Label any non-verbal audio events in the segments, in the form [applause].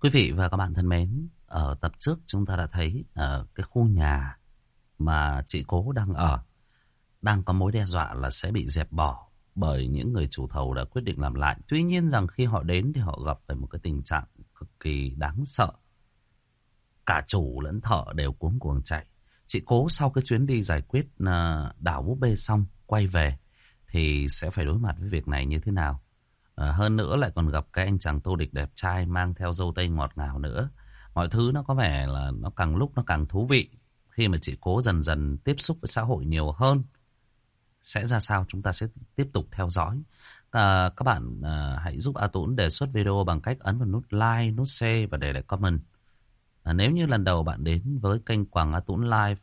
Quý vị và các bạn thân mến, ở tập trước chúng ta đã thấy ở cái khu nhà mà chị Cố đang ở đang có mối đe dọa là sẽ bị dẹp bỏ bởi những người chủ thầu đã quyết định làm lại. Tuy nhiên rằng khi họ đến thì họ gặp phải một cái tình trạng cực kỳ đáng sợ. Cả chủ lẫn thợ đều cuống cuồng chạy. Chị Cố sau cái chuyến đi giải quyết ờ, đảo búp bê xong quay về thì sẽ phải đối mặt với việc này như thế nào. À, hơn nữa lại còn gặp cái anh chàng tô địch đẹp trai mang theo dâu tây ngọt ngào nữa. Mọi thứ nó có vẻ là nó càng lúc nó càng thú vị. Khi mà chị cố dần dần tiếp xúc với xã hội nhiều hơn. Sẽ ra sao chúng ta sẽ tiếp tục theo dõi. À, các bạn à, hãy giúp A Tũng đề xuất video bằng cách ấn vào nút like, nút share và để lại comment. À, nếu như lần đầu bạn đến với kênh Quảng A Tũng Live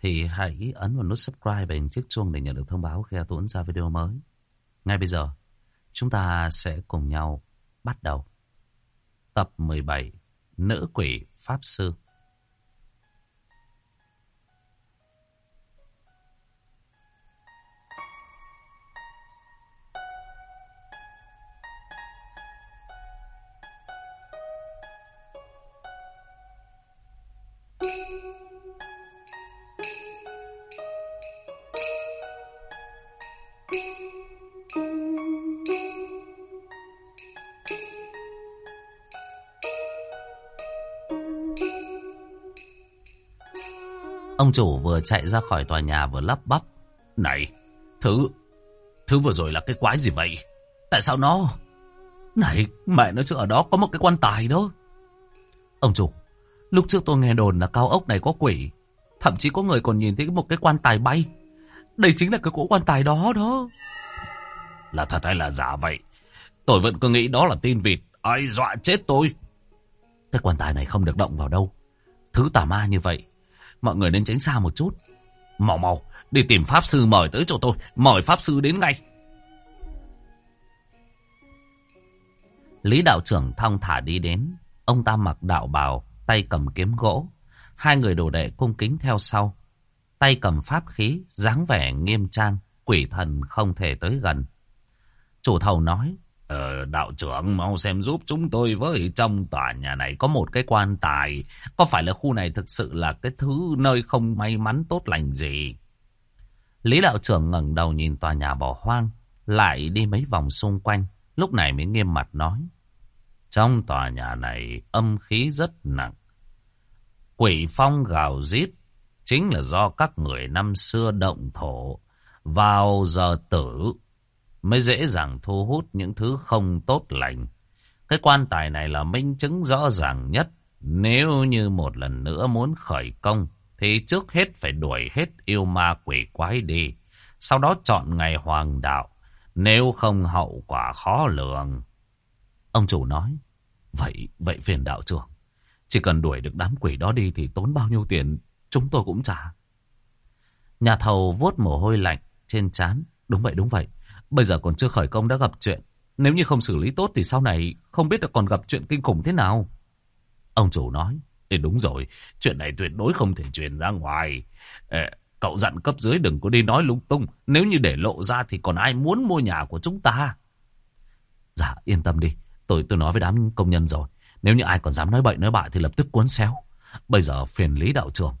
thì hãy ấn vào nút subscribe và hình chiếc chuông để nhận được thông báo khi A Tũng ra video mới. Ngay bây giờ, chúng ta sẽ cùng nhau bắt đầu. Tập 17 Nữ quỷ Pháp Sư Ông chủ vừa chạy ra khỏi tòa nhà vừa lắp bắp. Này, thứ, thứ vừa rồi là cái quái gì vậy? Tại sao nó... Này, mẹ nói chứ ở đó có một cái quan tài đó. Ông chủ, lúc trước tôi nghe đồn là cao ốc này có quỷ. Thậm chí có người còn nhìn thấy một cái quan tài bay. Đây chính là cái cỗ quan tài đó đó. Là thật hay là giả vậy? Tôi vẫn cứ nghĩ đó là tin vịt. Ai dọa chết tôi? Cái quan tài này không được động vào đâu. Thứ tà ma như vậy Mọi người nên tránh xa một chút. Mau mau, đi tìm Pháp Sư mời tới cho tôi. Mời Pháp Sư đến ngay. Lý đạo trưởng thong thả đi đến. Ông ta mặc đạo bào, tay cầm kiếm gỗ. Hai người đồ đệ cung kính theo sau. Tay cầm pháp khí, dáng vẻ nghiêm trang, quỷ thần không thể tới gần. Chủ thầu nói, Ờ, đạo trưởng mau xem giúp chúng tôi với trong tòa nhà này có một cái quan tài. Có phải là khu này thực sự là cái thứ nơi không may mắn tốt lành gì? Lý đạo trưởng ngẩng đầu nhìn tòa nhà bỏ hoang, lại đi mấy vòng xung quanh, lúc này mới nghiêm mặt nói. Trong tòa nhà này âm khí rất nặng. Quỷ phong gào rít chính là do các người năm xưa động thổ vào giờ tử mới dễ dàng thu hút những thứ không tốt lành. Cái quan tài này là minh chứng rõ ràng nhất. Nếu như một lần nữa muốn khởi công, thì trước hết phải đuổi hết yêu ma quỷ quái đi. Sau đó chọn ngày hoàng đạo, nếu không hậu quả khó lường. Ông chủ nói, vậy, vậy phiền đạo trưởng. Chỉ cần đuổi được đám quỷ đó đi thì tốn bao nhiêu tiền, chúng tôi cũng trả. Nhà thầu vuốt mồ hôi lạnh trên trán Đúng vậy, đúng vậy. Bây giờ còn chưa khởi công đã gặp chuyện. Nếu như không xử lý tốt thì sau này không biết là còn gặp chuyện kinh khủng thế nào. Ông chủ nói, Thì đúng rồi, chuyện này tuyệt đối không thể truyền ra ngoài. Cậu dặn cấp dưới đừng có đi nói lung tung. Nếu như để lộ ra thì còn ai muốn mua nhà của chúng ta. Dạ, yên tâm đi. Tôi tôi nói với đám công nhân rồi. Nếu như ai còn dám nói bậy nói bạ thì lập tức cuốn xéo. Bây giờ phiền lý đạo trưởng.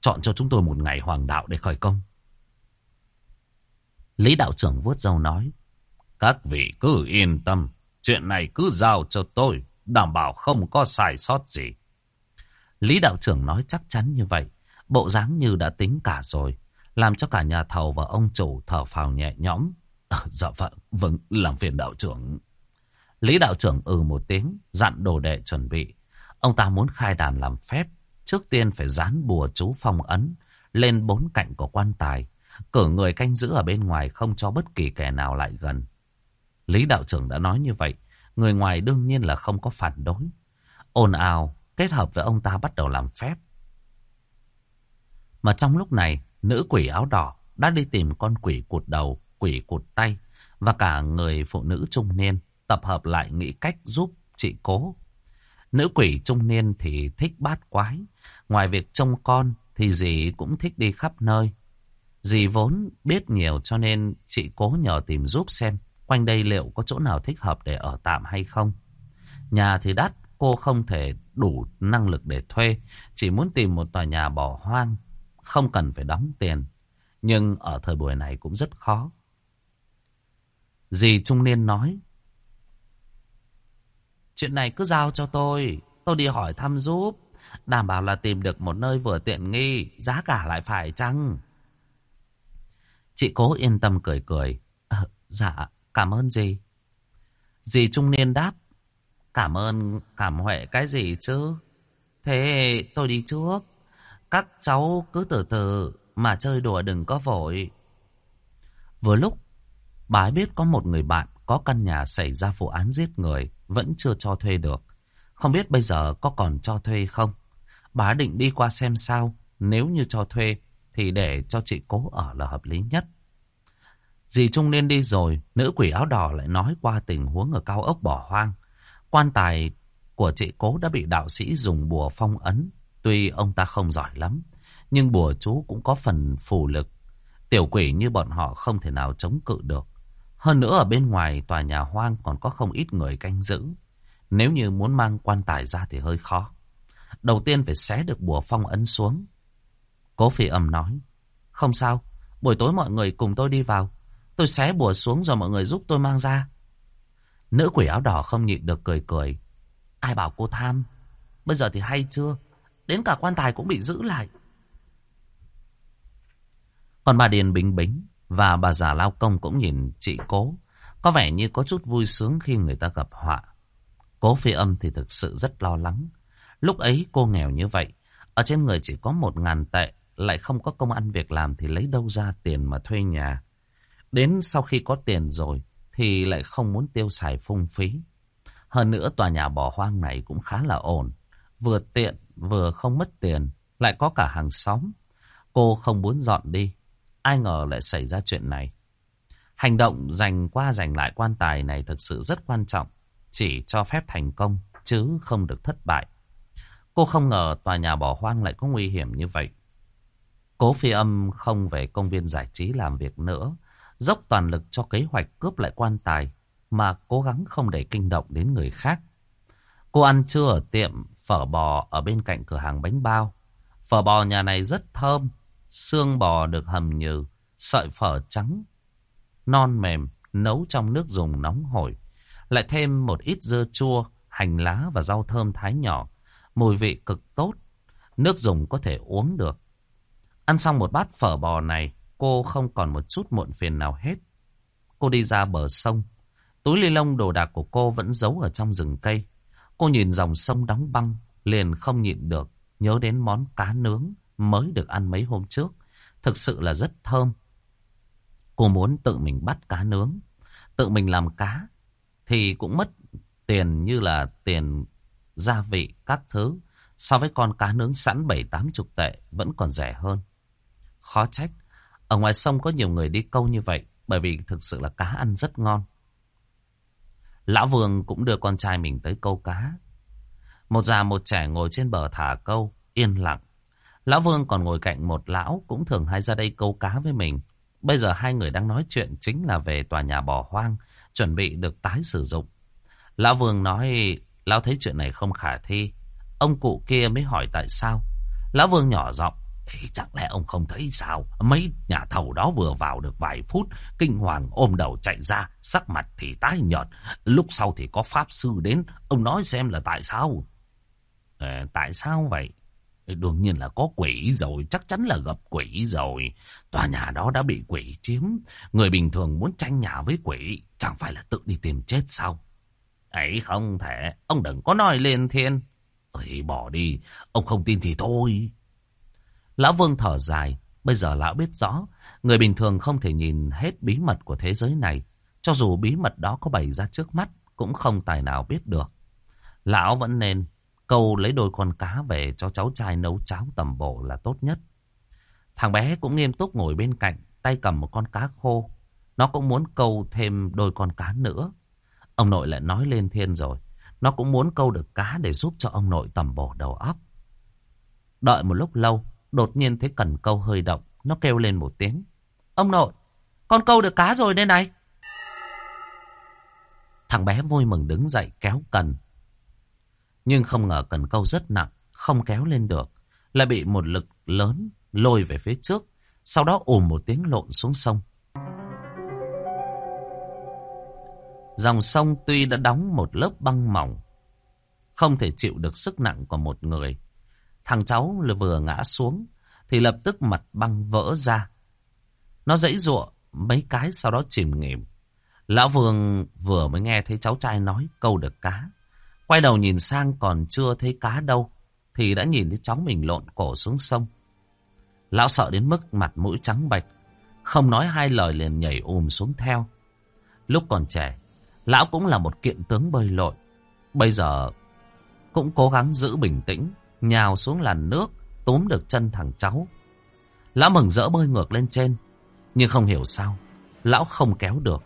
Chọn cho chúng tôi một ngày hoàng đạo để khởi công. Lý đạo trưởng vuốt râu nói. Các vị cứ yên tâm. Chuyện này cứ giao cho tôi. Đảm bảo không có sai sót gì. Lý đạo trưởng nói chắc chắn như vậy. Bộ dáng như đã tính cả rồi. Làm cho cả nhà thầu và ông chủ thở phào nhẹ nhõm. À, [laughs] dạ vâng, vâng, làm phiền đạo trưởng. Lý đạo trưởng ừ một tiếng, dặn đồ đệ chuẩn bị. Ông ta muốn khai đàn làm phép. Trước tiên phải dán bùa chú phong ấn lên bốn cạnh của quan tài cử người canh giữ ở bên ngoài không cho bất kỳ kẻ nào lại gần. Lý đạo trưởng đã nói như vậy, người ngoài đương nhiên là không có phản đối. Ồn ào, kết hợp với ông ta bắt đầu làm phép. Mà trong lúc này, nữ quỷ áo đỏ đã đi tìm con quỷ cụt đầu, quỷ cụt tay và cả người phụ nữ trung niên tập hợp lại nghĩ cách giúp chị cố. Nữ quỷ trung niên thì thích bát quái, ngoài việc trông con thì gì cũng thích đi khắp nơi, Dì vốn biết nhiều cho nên chị cố nhờ tìm giúp xem quanh đây liệu có chỗ nào thích hợp để ở tạm hay không. Nhà thì đắt, cô không thể đủ năng lực để thuê, chỉ muốn tìm một tòa nhà bỏ hoang, không cần phải đóng tiền. Nhưng ở thời buổi này cũng rất khó. Dì trung niên nói, Chuyện này cứ giao cho tôi, tôi đi hỏi thăm giúp, đảm bảo là tìm được một nơi vừa tiện nghi, giá cả lại phải chăng? Chị cố yên tâm cười cười, à, dạ, cảm ơn gì Dì trung niên đáp, cảm ơn cảm huệ cái gì chứ? Thế tôi đi trước, các cháu cứ từ từ mà chơi đùa đừng có vội. Vừa lúc, bà ấy biết có một người bạn có căn nhà xảy ra vụ án giết người, vẫn chưa cho thuê được. Không biết bây giờ có còn cho thuê không? Bà định đi qua xem sao, nếu như cho thuê thì để cho chị cố ở là hợp lý nhất. Dì Trung Niên đi rồi, nữ quỷ áo đỏ lại nói qua tình huống ở cao ốc bỏ hoang. Quan tài của chị cố đã bị đạo sĩ dùng bùa phong ấn. Tuy ông ta không giỏi lắm, nhưng bùa chú cũng có phần phù lực. Tiểu quỷ như bọn họ không thể nào chống cự được. Hơn nữa ở bên ngoài tòa nhà hoang còn có không ít người canh giữ. Nếu như muốn mang quan tài ra thì hơi khó. Đầu tiên phải xé được bùa phong ấn xuống. Cố phi âm nói. Không sao, buổi tối mọi người cùng tôi đi vào. Tôi xé bùa xuống rồi mọi người giúp tôi mang ra. Nữ quỷ áo đỏ không nhịn được cười cười. Ai bảo cô tham? Bây giờ thì hay chưa? Đến cả quan tài cũng bị giữ lại. Còn bà Điền Bình Bính và bà già lao công cũng nhìn chị cố. Có vẻ như có chút vui sướng khi người ta gặp họa. Cố phi âm thì thực sự rất lo lắng. Lúc ấy cô nghèo như vậy. Ở trên người chỉ có một ngàn tệ. Lại không có công ăn việc làm thì lấy đâu ra tiền mà thuê nhà. Đến sau khi có tiền rồi thì lại không muốn tiêu xài phung phí. Hơn nữa tòa nhà bỏ hoang này cũng khá là ổn. Vừa tiện vừa không mất tiền. Lại có cả hàng xóm. Cô không muốn dọn đi. Ai ngờ lại xảy ra chuyện này. Hành động giành qua giành lại quan tài này thực sự rất quan trọng. Chỉ cho phép thành công, chứ không được thất bại. Cô không ngờ tòa nhà bỏ hoang lại có nguy hiểm như vậy. Cố phi âm không về công viên giải trí làm việc nữa. Dốc toàn lực cho kế hoạch cướp lại quan tài, mà cố gắng không để kinh động đến người khác. Cô ăn trưa ở tiệm phở bò ở bên cạnh cửa hàng bánh bao. Phở bò nhà này rất thơm, Xương bò được hầm nhừ, sợi phở trắng, non mềm, nấu trong nước dùng nóng hổi. Lại thêm một ít dưa chua, hành lá và rau thơm thái nhỏ. Mùi vị cực tốt, nước dùng có thể uống được. Ăn xong một bát phở bò này, cô không còn một chút muộn phiền nào hết. Cô đi ra bờ sông. Túi ly lông đồ đạc của cô vẫn giấu ở trong rừng cây. Cô nhìn dòng sông đóng băng, liền không nhịn được, nhớ đến món cá nướng mới được ăn mấy hôm trước. Thực sự là rất thơm. Cô muốn tự mình bắt cá nướng, tự mình làm cá, thì cũng mất tiền như là tiền gia vị các thứ. So với con cá nướng sẵn bảy tám chục tệ vẫn còn rẻ hơn. Khó trách, ở ngoài sông có nhiều người đi câu như vậy, bởi vì thực sự là cá ăn rất ngon. Lão Vương cũng đưa con trai mình tới câu cá. Một già một trẻ ngồi trên bờ thả câu, yên lặng. Lão Vương còn ngồi cạnh một lão cũng thường hay ra đây câu cá với mình. Bây giờ hai người đang nói chuyện chính là về tòa nhà bỏ hoang, chuẩn bị được tái sử dụng. Lão Vương nói, lão thấy chuyện này không khả thi. Ông cụ kia mới hỏi tại sao. Lão Vương nhỏ giọng, chẳng lẽ ông không thấy sao? Mấy nhà thầu đó vừa vào được vài phút, kinh hoàng ôm đầu chạy ra, sắc mặt thì tái nhợt. Lúc sau thì có pháp sư đến, ông nói xem là tại sao? À, tại sao vậy? Đương nhiên là có quỷ rồi, chắc chắn là gặp quỷ rồi. Tòa nhà đó đã bị quỷ chiếm. Người bình thường muốn tranh nhà với quỷ, chẳng phải là tự đi tìm chết sao? Ấy không thể, ông đừng có nói lên thiên. Ơi bỏ đi, ông không tin thì thôi. Lão Vương thở dài, bây giờ lão biết rõ, người bình thường không thể nhìn hết bí mật của thế giới này. Cho dù bí mật đó có bày ra trước mắt, cũng không tài nào biết được. Lão vẫn nên Câu lấy đôi con cá về cho cháu trai nấu cháo tầm bổ là tốt nhất. Thằng bé cũng nghiêm túc ngồi bên cạnh, tay cầm một con cá khô. Nó cũng muốn câu thêm đôi con cá nữa. Ông nội lại nói lên thiên rồi. Nó cũng muốn câu được cá để giúp cho ông nội tầm bổ đầu óc. Đợi một lúc lâu, đột nhiên thấy cần câu hơi động. Nó kêu lên một tiếng. Ông nội, con câu được cá rồi đây này. Thằng bé vui mừng đứng dậy kéo cần Nhưng không ngờ cần câu rất nặng, không kéo lên được. Lại bị một lực lớn lôi về phía trước. Sau đó ùm một tiếng lộn xuống sông. Dòng sông tuy đã đóng một lớp băng mỏng, không thể chịu được sức nặng của một người. Thằng cháu vừa ngã xuống, thì lập tức mặt băng vỡ ra. Nó dãy giụa mấy cái sau đó chìm nghỉm. Lão Vương vừa mới nghe thấy cháu trai nói câu được cá. Quay đầu nhìn sang còn chưa thấy cá đâu, thì đã nhìn thấy cháu mình lộn cổ xuống sông. Lão sợ đến mức mặt mũi trắng bạch, không nói hai lời liền nhảy ùm xuống theo. Lúc còn trẻ, lão cũng là một kiện tướng bơi lội. Bây giờ cũng cố gắng giữ bình tĩnh, nhào xuống làn nước, túm được chân thằng cháu. Lão mừng rỡ bơi ngược lên trên, nhưng không hiểu sao, lão không kéo được.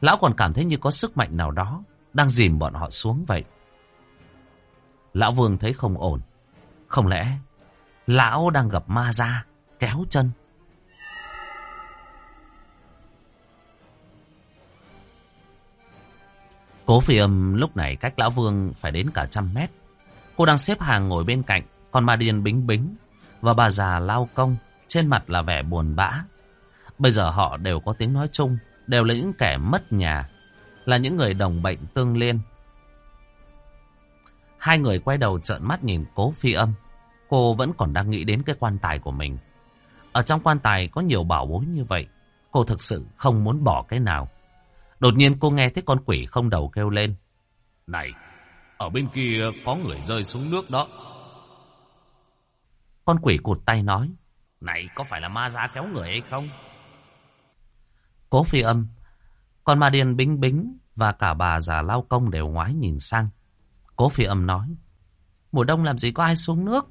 Lão còn cảm thấy như có sức mạnh nào đó đang dìm bọn họ xuống vậy. Lão Vương thấy không ổn. Không lẽ lão đang gặp ma ra kéo chân? Cố phi âm lúc này cách lão Vương phải đến cả trăm mét. Cô đang xếp hàng ngồi bên cạnh, còn bà Điền bính bính và bà già lao công trên mặt là vẻ buồn bã. Bây giờ họ đều có tiếng nói chung, đều là những kẻ mất nhà, là những người đồng bệnh tương liên. Hai người quay đầu trợn mắt nhìn cố phi âm. Cô vẫn còn đang nghĩ đến cái quan tài của mình. Ở trong quan tài có nhiều bảo bối như vậy. Cô thực sự không muốn bỏ cái nào. Đột nhiên cô nghe thấy con quỷ không đầu kêu lên. Này, ở bên kia có người rơi xuống nước đó. Con quỷ cụt tay nói. Này, có phải là ma ra kéo người hay không? Cố phi âm, con ma điên bính bính và cả bà già lao công đều ngoái nhìn sang. Cố phi âm nói. Mùa đông làm gì có ai xuống nước?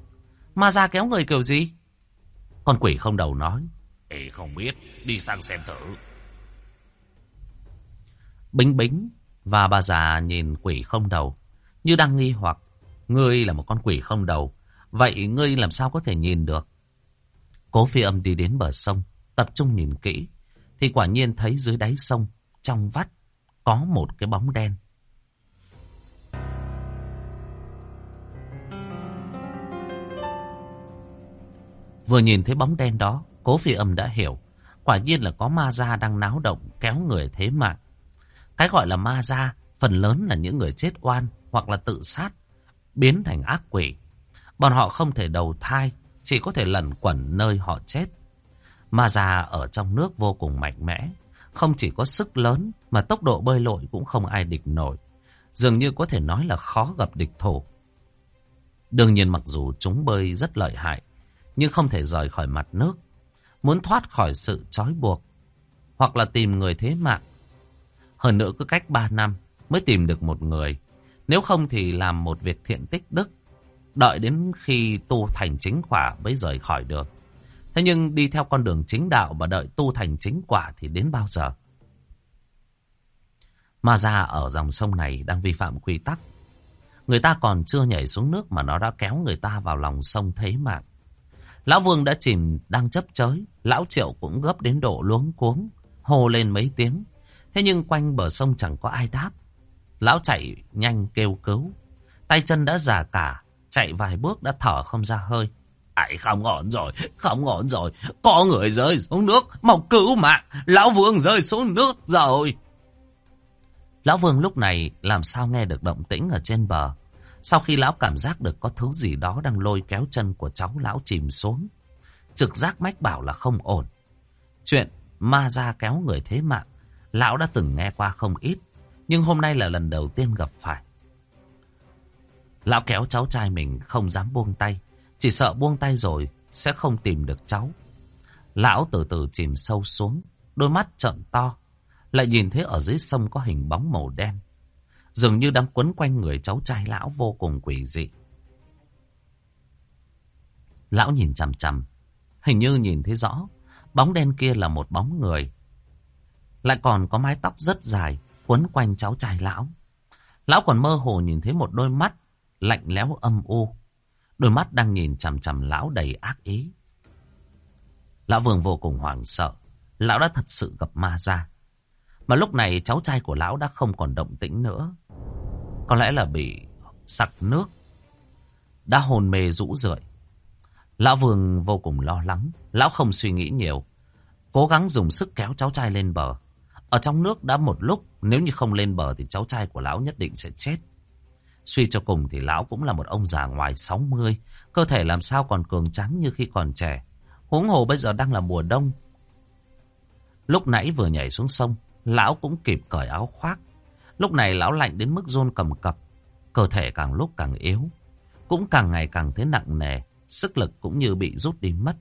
Ma ra kéo người kiểu gì? Con quỷ không đầu nói. Ê, không biết, đi sang xem thử. Bính bính và bà già nhìn quỷ không đầu. Như đang nghi hoặc. Ngươi là một con quỷ không đầu. Vậy ngươi làm sao có thể nhìn được? Cố phi âm đi đến bờ sông. Tập trung nhìn kỹ. Thì quả nhiên thấy dưới đáy sông. Trong vắt. Có một cái bóng đen. Vừa nhìn thấy bóng đen đó, cố phi âm đã hiểu. Quả nhiên là có ma gia đang náo động kéo người thế mạng. Cái gọi là ma gia, phần lớn là những người chết oan hoặc là tự sát, biến thành ác quỷ. Bọn họ không thể đầu thai, chỉ có thể lẩn quẩn nơi họ chết. Ma già ở trong nước vô cùng mạnh mẽ, không chỉ có sức lớn mà tốc độ bơi lội cũng không ai địch nổi. Dường như có thể nói là khó gặp địch thủ. Đương nhiên mặc dù chúng bơi rất lợi hại, nhưng không thể rời khỏi mặt nước. Muốn thoát khỏi sự trói buộc, hoặc là tìm người thế mạng. Hơn nữa cứ cách 3 năm mới tìm được một người. Nếu không thì làm một việc thiện tích đức, đợi đến khi tu thành chính quả mới rời khỏi được. Thế nhưng đi theo con đường chính đạo và đợi tu thành chính quả thì đến bao giờ? Ma ra ở dòng sông này đang vi phạm quy tắc. Người ta còn chưa nhảy xuống nước mà nó đã kéo người ta vào lòng sông thế mạng. Lão Vương đã chìm đang chấp chới, Lão Triệu cũng gấp đến độ luống cuống, hô lên mấy tiếng. Thế nhưng quanh bờ sông chẳng có ai đáp. Lão chạy nhanh kêu cứu. Tay chân đã già cả, chạy vài bước đã thở không ra hơi. Ải không ổn rồi, không ổn rồi. Có người rơi xuống nước, mau cứu mạng. Lão Vương rơi xuống nước rồi. Lão Vương lúc này làm sao nghe được động tĩnh ở trên bờ. Sau khi lão cảm giác được có thứ gì đó đang lôi kéo chân của cháu lão chìm xuống. Trực giác mách bảo là không ổn. Chuyện ma ra kéo người thế mạng, lão đã từng nghe qua không ít. Nhưng hôm nay là lần đầu tiên gặp phải. Lão kéo cháu trai mình không dám buông tay. Chỉ sợ buông tay rồi sẽ không tìm được cháu. Lão từ từ chìm sâu xuống, đôi mắt trợn to. Lại nhìn thấy ở dưới sông có hình bóng màu đen dường như đang quấn quanh người cháu trai lão vô cùng quỷ dị. Lão nhìn chằm chằm, hình như nhìn thấy rõ, bóng đen kia là một bóng người. Lại còn có mái tóc rất dài, quấn quanh cháu trai lão. Lão còn mơ hồ nhìn thấy một đôi mắt lạnh lẽo âm u. Đôi mắt đang nhìn chằm chằm lão đầy ác ý. Lão Vương vô cùng hoảng sợ. Lão đã thật sự gặp ma ra. Mà lúc này cháu trai của lão đã không còn động tĩnh nữa. Có lẽ là bị sặc nước, đã hồn mê rũ rượi. Lão Vương vô cùng lo lắng, lão không suy nghĩ nhiều, cố gắng dùng sức kéo cháu trai lên bờ. Ở trong nước đã một lúc, nếu như không lên bờ thì cháu trai của lão nhất định sẽ chết. Suy cho cùng thì lão cũng là một ông già ngoài 60, cơ thể làm sao còn cường trắng như khi còn trẻ. Huống hồ bây giờ đang là mùa đông. Lúc nãy vừa nhảy xuống sông, lão cũng kịp cởi áo khoác. Lúc này lão lạnh đến mức rôn cầm cập, cơ thể càng lúc càng yếu, cũng càng ngày càng thấy nặng nề, sức lực cũng như bị rút đi mất.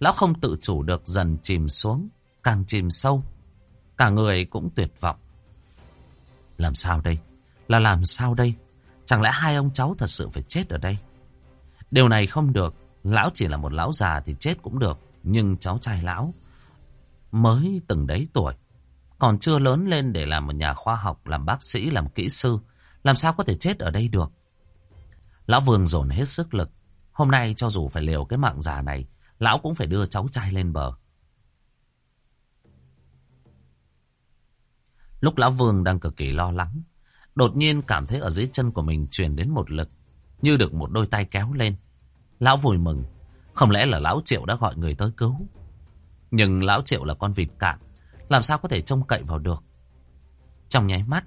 Lão không tự chủ được dần chìm xuống, càng chìm sâu, cả người cũng tuyệt vọng. Làm sao đây? Là làm sao đây? Chẳng lẽ hai ông cháu thật sự phải chết ở đây? Điều này không được. Lão chỉ là một lão già thì chết cũng được. Nhưng cháu trai lão mới từng đấy tuổi. Còn chưa lớn lên để làm một nhà khoa học, làm bác sĩ, làm kỹ sư. Làm sao có thể chết ở đây được? Lão Vương dồn hết sức lực. Hôm nay cho dù phải liều cái mạng già này, lão cũng phải đưa cháu trai lên bờ. Lúc Lão Vương đang cực kỳ lo lắng, đột nhiên cảm thấy ở dưới chân của mình truyền đến một lực, như được một đôi tay kéo lên. Lão vui mừng, không lẽ là Lão Triệu đã gọi người tới cứu. Nhưng Lão Triệu là con vịt cạn, làm sao có thể trông cậy vào được. Trong nháy mắt,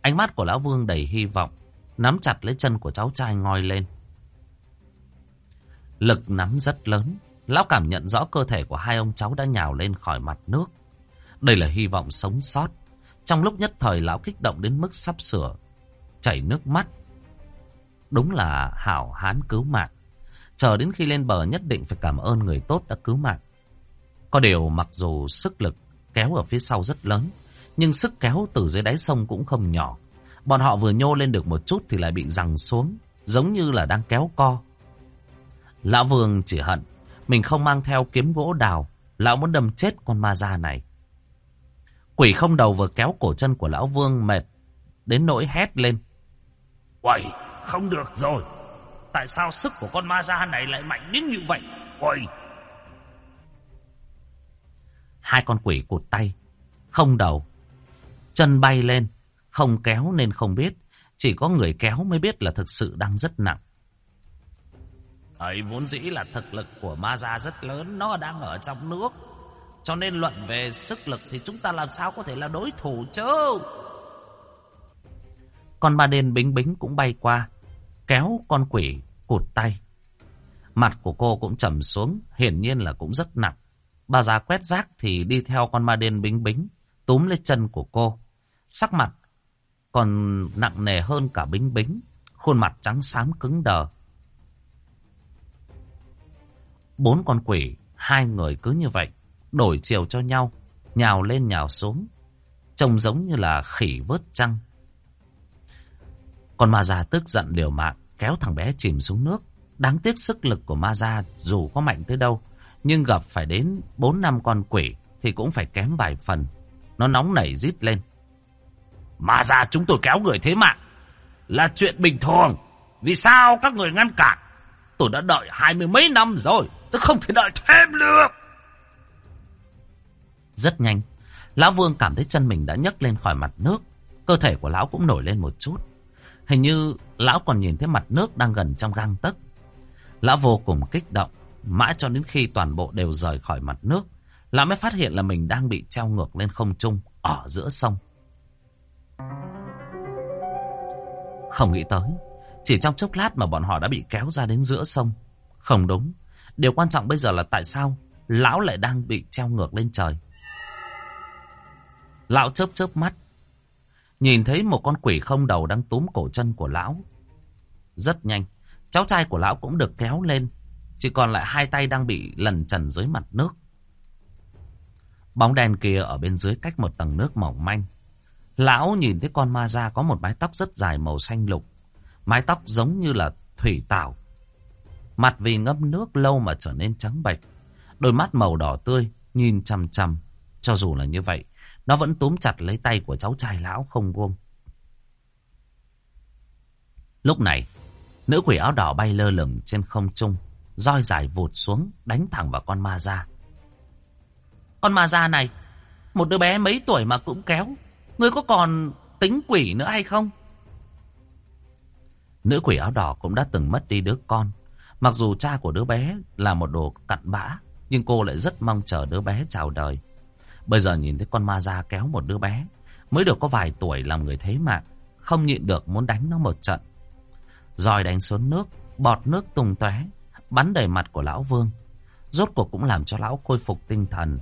ánh mắt của Lão Vương đầy hy vọng, nắm chặt lấy chân của cháu trai ngoi lên. Lực nắm rất lớn, Lão cảm nhận rõ cơ thể của hai ông cháu đã nhào lên khỏi mặt nước. Đây là hy vọng sống sót. Trong lúc nhất thời lão kích động đến mức sắp sửa, chảy nước mắt. Đúng là hảo hán cứu mạng. Chờ đến khi lên bờ nhất định phải cảm ơn người tốt đã cứu mạng. Có điều mặc dù sức lực kéo ở phía sau rất lớn, nhưng sức kéo từ dưới đáy sông cũng không nhỏ. Bọn họ vừa nhô lên được một chút thì lại bị giằng xuống, giống như là đang kéo co. Lão Vương chỉ hận, mình không mang theo kiếm gỗ đào, lão muốn đâm chết con ma da này. Quỷ không đầu vừa kéo cổ chân của lão Vương mệt, đến nỗi hét lên. Quẩy, không được rồi. Tại sao sức của con ma da này lại mạnh đến như vậy? Quẩy. Hai con quỷ cụt tay, không đầu. Chân bay lên, không kéo nên không biết. Chỉ có người kéo mới biết là thực sự đang rất nặng. Ấy vốn dĩ là thực lực của ma gia rất lớn, nó đang ở trong nước. Cho nên luận về sức lực thì chúng ta làm sao có thể là đối thủ chứ? Con ba đen bính bính cũng bay qua, kéo con quỷ cụt tay. Mặt của cô cũng trầm xuống, hiển nhiên là cũng rất nặng. Bà già quét rác thì đi theo con ma đen bính bính, túm lấy chân của cô. Sắc mặt còn nặng nề hơn cả bính bính, khuôn mặt trắng xám cứng đờ. Bốn con quỷ, hai người cứ như vậy, đổi chiều cho nhau, nhào lên nhào xuống, trông giống như là khỉ vớt trăng. Còn ma già tức giận liều mạng, kéo thằng bé chìm xuống nước. Đáng tiếc sức lực của ma già dù có mạnh tới đâu, nhưng gặp phải đến bốn năm con quỷ thì cũng phải kém vài phần. Nó nóng nảy rít lên. Ma già chúng tôi kéo người thế mạng là chuyện bình thường. Vì sao các người ngăn cản? Tôi đã đợi hai mươi mấy năm rồi, tôi không thể đợi thêm được. Rất nhanh, Lão Vương cảm thấy chân mình đã nhấc lên khỏi mặt nước. Cơ thể của Lão cũng nổi lên một chút. Hình như Lão còn nhìn thấy mặt nước đang gần trong gang tấc. Lão vô cùng kích động, mãi cho đến khi toàn bộ đều rời khỏi mặt nước. Lão mới phát hiện là mình đang bị treo ngược lên không trung ở giữa sông. Không nghĩ tới, chỉ trong chốc lát mà bọn họ đã bị kéo ra đến giữa sông. Không đúng, điều quan trọng bây giờ là tại sao Lão lại đang bị treo ngược lên trời. Lão chớp chớp mắt. Nhìn thấy một con quỷ không đầu đang túm cổ chân của lão. Rất nhanh, cháu trai của lão cũng được kéo lên. Chỉ còn lại hai tay đang bị lần trần dưới mặt nước. Bóng đèn kia ở bên dưới cách một tầng nước mỏng manh. Lão nhìn thấy con ma da có một mái tóc rất dài màu xanh lục. Mái tóc giống như là thủy tảo. Mặt vì ngâm nước lâu mà trở nên trắng bệch. Đôi mắt màu đỏ tươi, nhìn chằm chằm. Cho dù là như vậy, nó vẫn túm chặt lấy tay của cháu trai lão không buông. Lúc này, nữ quỷ áo đỏ bay lơ lửng trên không trung, roi dài vụt xuống, đánh thẳng vào con ma da. Con ma da này, một đứa bé mấy tuổi mà cũng kéo, ngươi có còn tính quỷ nữa hay không? Nữ quỷ áo đỏ cũng đã từng mất đi đứa con. Mặc dù cha của đứa bé là một đồ cặn bã, nhưng cô lại rất mong chờ đứa bé chào đời. Bây giờ nhìn thấy con ma da kéo một đứa bé, mới được có vài tuổi làm người thế mạng, không nhịn được muốn đánh nó một trận. Rồi đánh xuống nước, bọt nước tung tóe, bắn đầy mặt của lão Vương. Rốt cuộc cũng làm cho lão khôi phục tinh thần.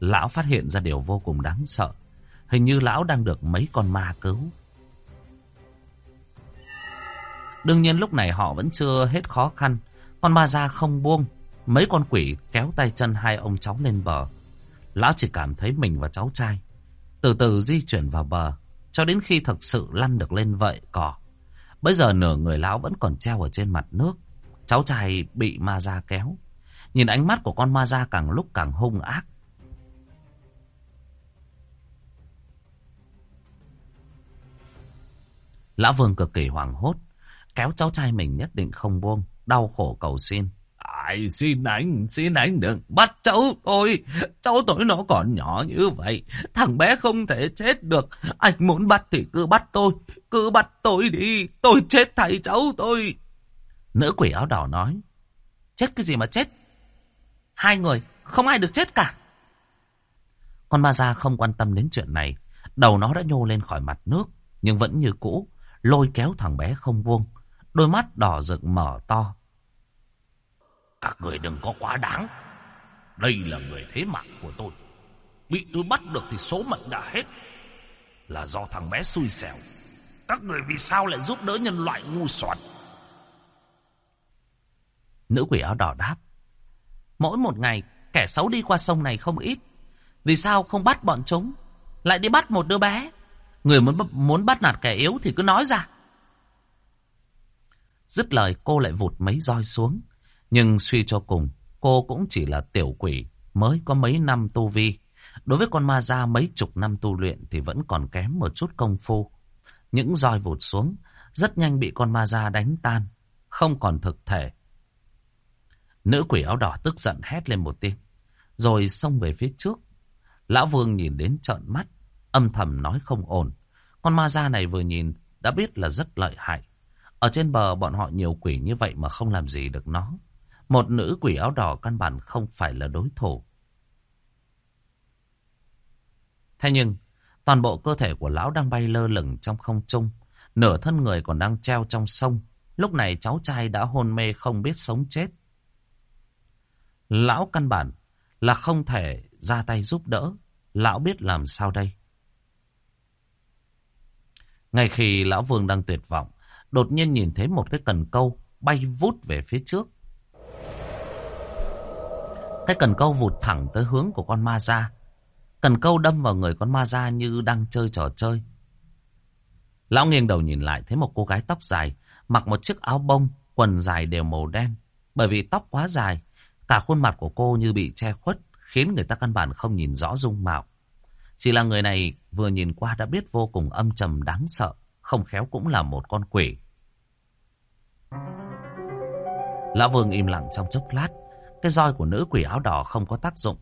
Lão phát hiện ra điều vô cùng đáng sợ. Hình như lão đang được mấy con ma cứu. Đương nhiên lúc này họ vẫn chưa hết khó khăn. Con ma ra không buông. Mấy con quỷ kéo tay chân hai ông cháu lên bờ. Lão chỉ cảm thấy mình và cháu trai. Từ từ di chuyển vào bờ. Cho đến khi thực sự lăn được lên vậy cỏ. Bây giờ nửa người lão vẫn còn treo ở trên mặt nước. Cháu trai bị ma ra kéo. Nhìn ánh mắt của con ma ra càng lúc càng hung ác. Lão Vương cực kỳ hoảng hốt. Kéo cháu trai mình nhất định không buông. Đau khổ cầu xin. Ai xin anh, xin anh đừng bắt cháu tôi. Cháu tôi nó còn nhỏ như vậy. Thằng bé không thể chết được. Anh muốn bắt thì cứ bắt tôi. Cứ bắt tôi đi. Tôi chết thay cháu tôi. Nữ quỷ áo đỏ nói. Chết cái gì mà chết? Hai người, không ai được chết cả. Con ma ra không quan tâm đến chuyện này. Đầu nó đã nhô lên khỏi mặt nước. Nhưng vẫn như cũ. Lôi kéo thằng bé không buông. Đôi mắt đỏ rực mở to. Các người đừng có quá đáng. Đây là người thế mạng của tôi. Bị tôi bắt được thì số mệnh đã hết. Là do thằng bé xui xẻo. Các người vì sao lại giúp đỡ nhân loại ngu xuẩn? Nữ quỷ áo đỏ đáp. Mỗi một ngày, kẻ xấu đi qua sông này không ít. Vì sao không bắt bọn chúng? Lại đi bắt một đứa bé. Người muốn, muốn bắt nạt kẻ yếu thì cứ nói ra. Dứt lời cô lại vụt mấy roi xuống. Nhưng suy cho cùng, cô cũng chỉ là tiểu quỷ, mới có mấy năm tu vi. Đối với con ma da mấy chục năm tu luyện thì vẫn còn kém một chút công phu. Những roi vụt xuống, rất nhanh bị con ma da đánh tan, không còn thực thể. Nữ quỷ áo đỏ tức giận hét lên một tiếng, rồi xông về phía trước. Lão Vương nhìn đến trợn mắt, âm thầm nói không ổn. Con ma da này vừa nhìn đã biết là rất lợi hại. Ở trên bờ bọn họ nhiều quỷ như vậy mà không làm gì được nó. Một nữ quỷ áo đỏ căn bản không phải là đối thủ. Thế nhưng, toàn bộ cơ thể của lão đang bay lơ lửng trong không trung. Nửa thân người còn đang treo trong sông. Lúc này cháu trai đã hôn mê không biết sống chết. Lão căn bản là không thể ra tay giúp đỡ. Lão biết làm sao đây. Ngay khi lão vương đang tuyệt vọng, đột nhiên nhìn thấy một cái cần câu bay vút về phía trước. Cái cần câu vụt thẳng tới hướng của con ma ra Cần câu đâm vào người con ma ra như đang chơi trò chơi. Lão nghiêng đầu nhìn lại thấy một cô gái tóc dài, mặc một chiếc áo bông, quần dài đều màu đen. Bởi vì tóc quá dài, cả khuôn mặt của cô như bị che khuất, khiến người ta căn bản không nhìn rõ dung mạo. Chỉ là người này vừa nhìn qua đã biết vô cùng âm trầm đáng sợ, không khéo cũng là một con quỷ. Lão Vương im lặng trong chốc lát, cái roi của nữ quỷ áo đỏ không có tác dụng.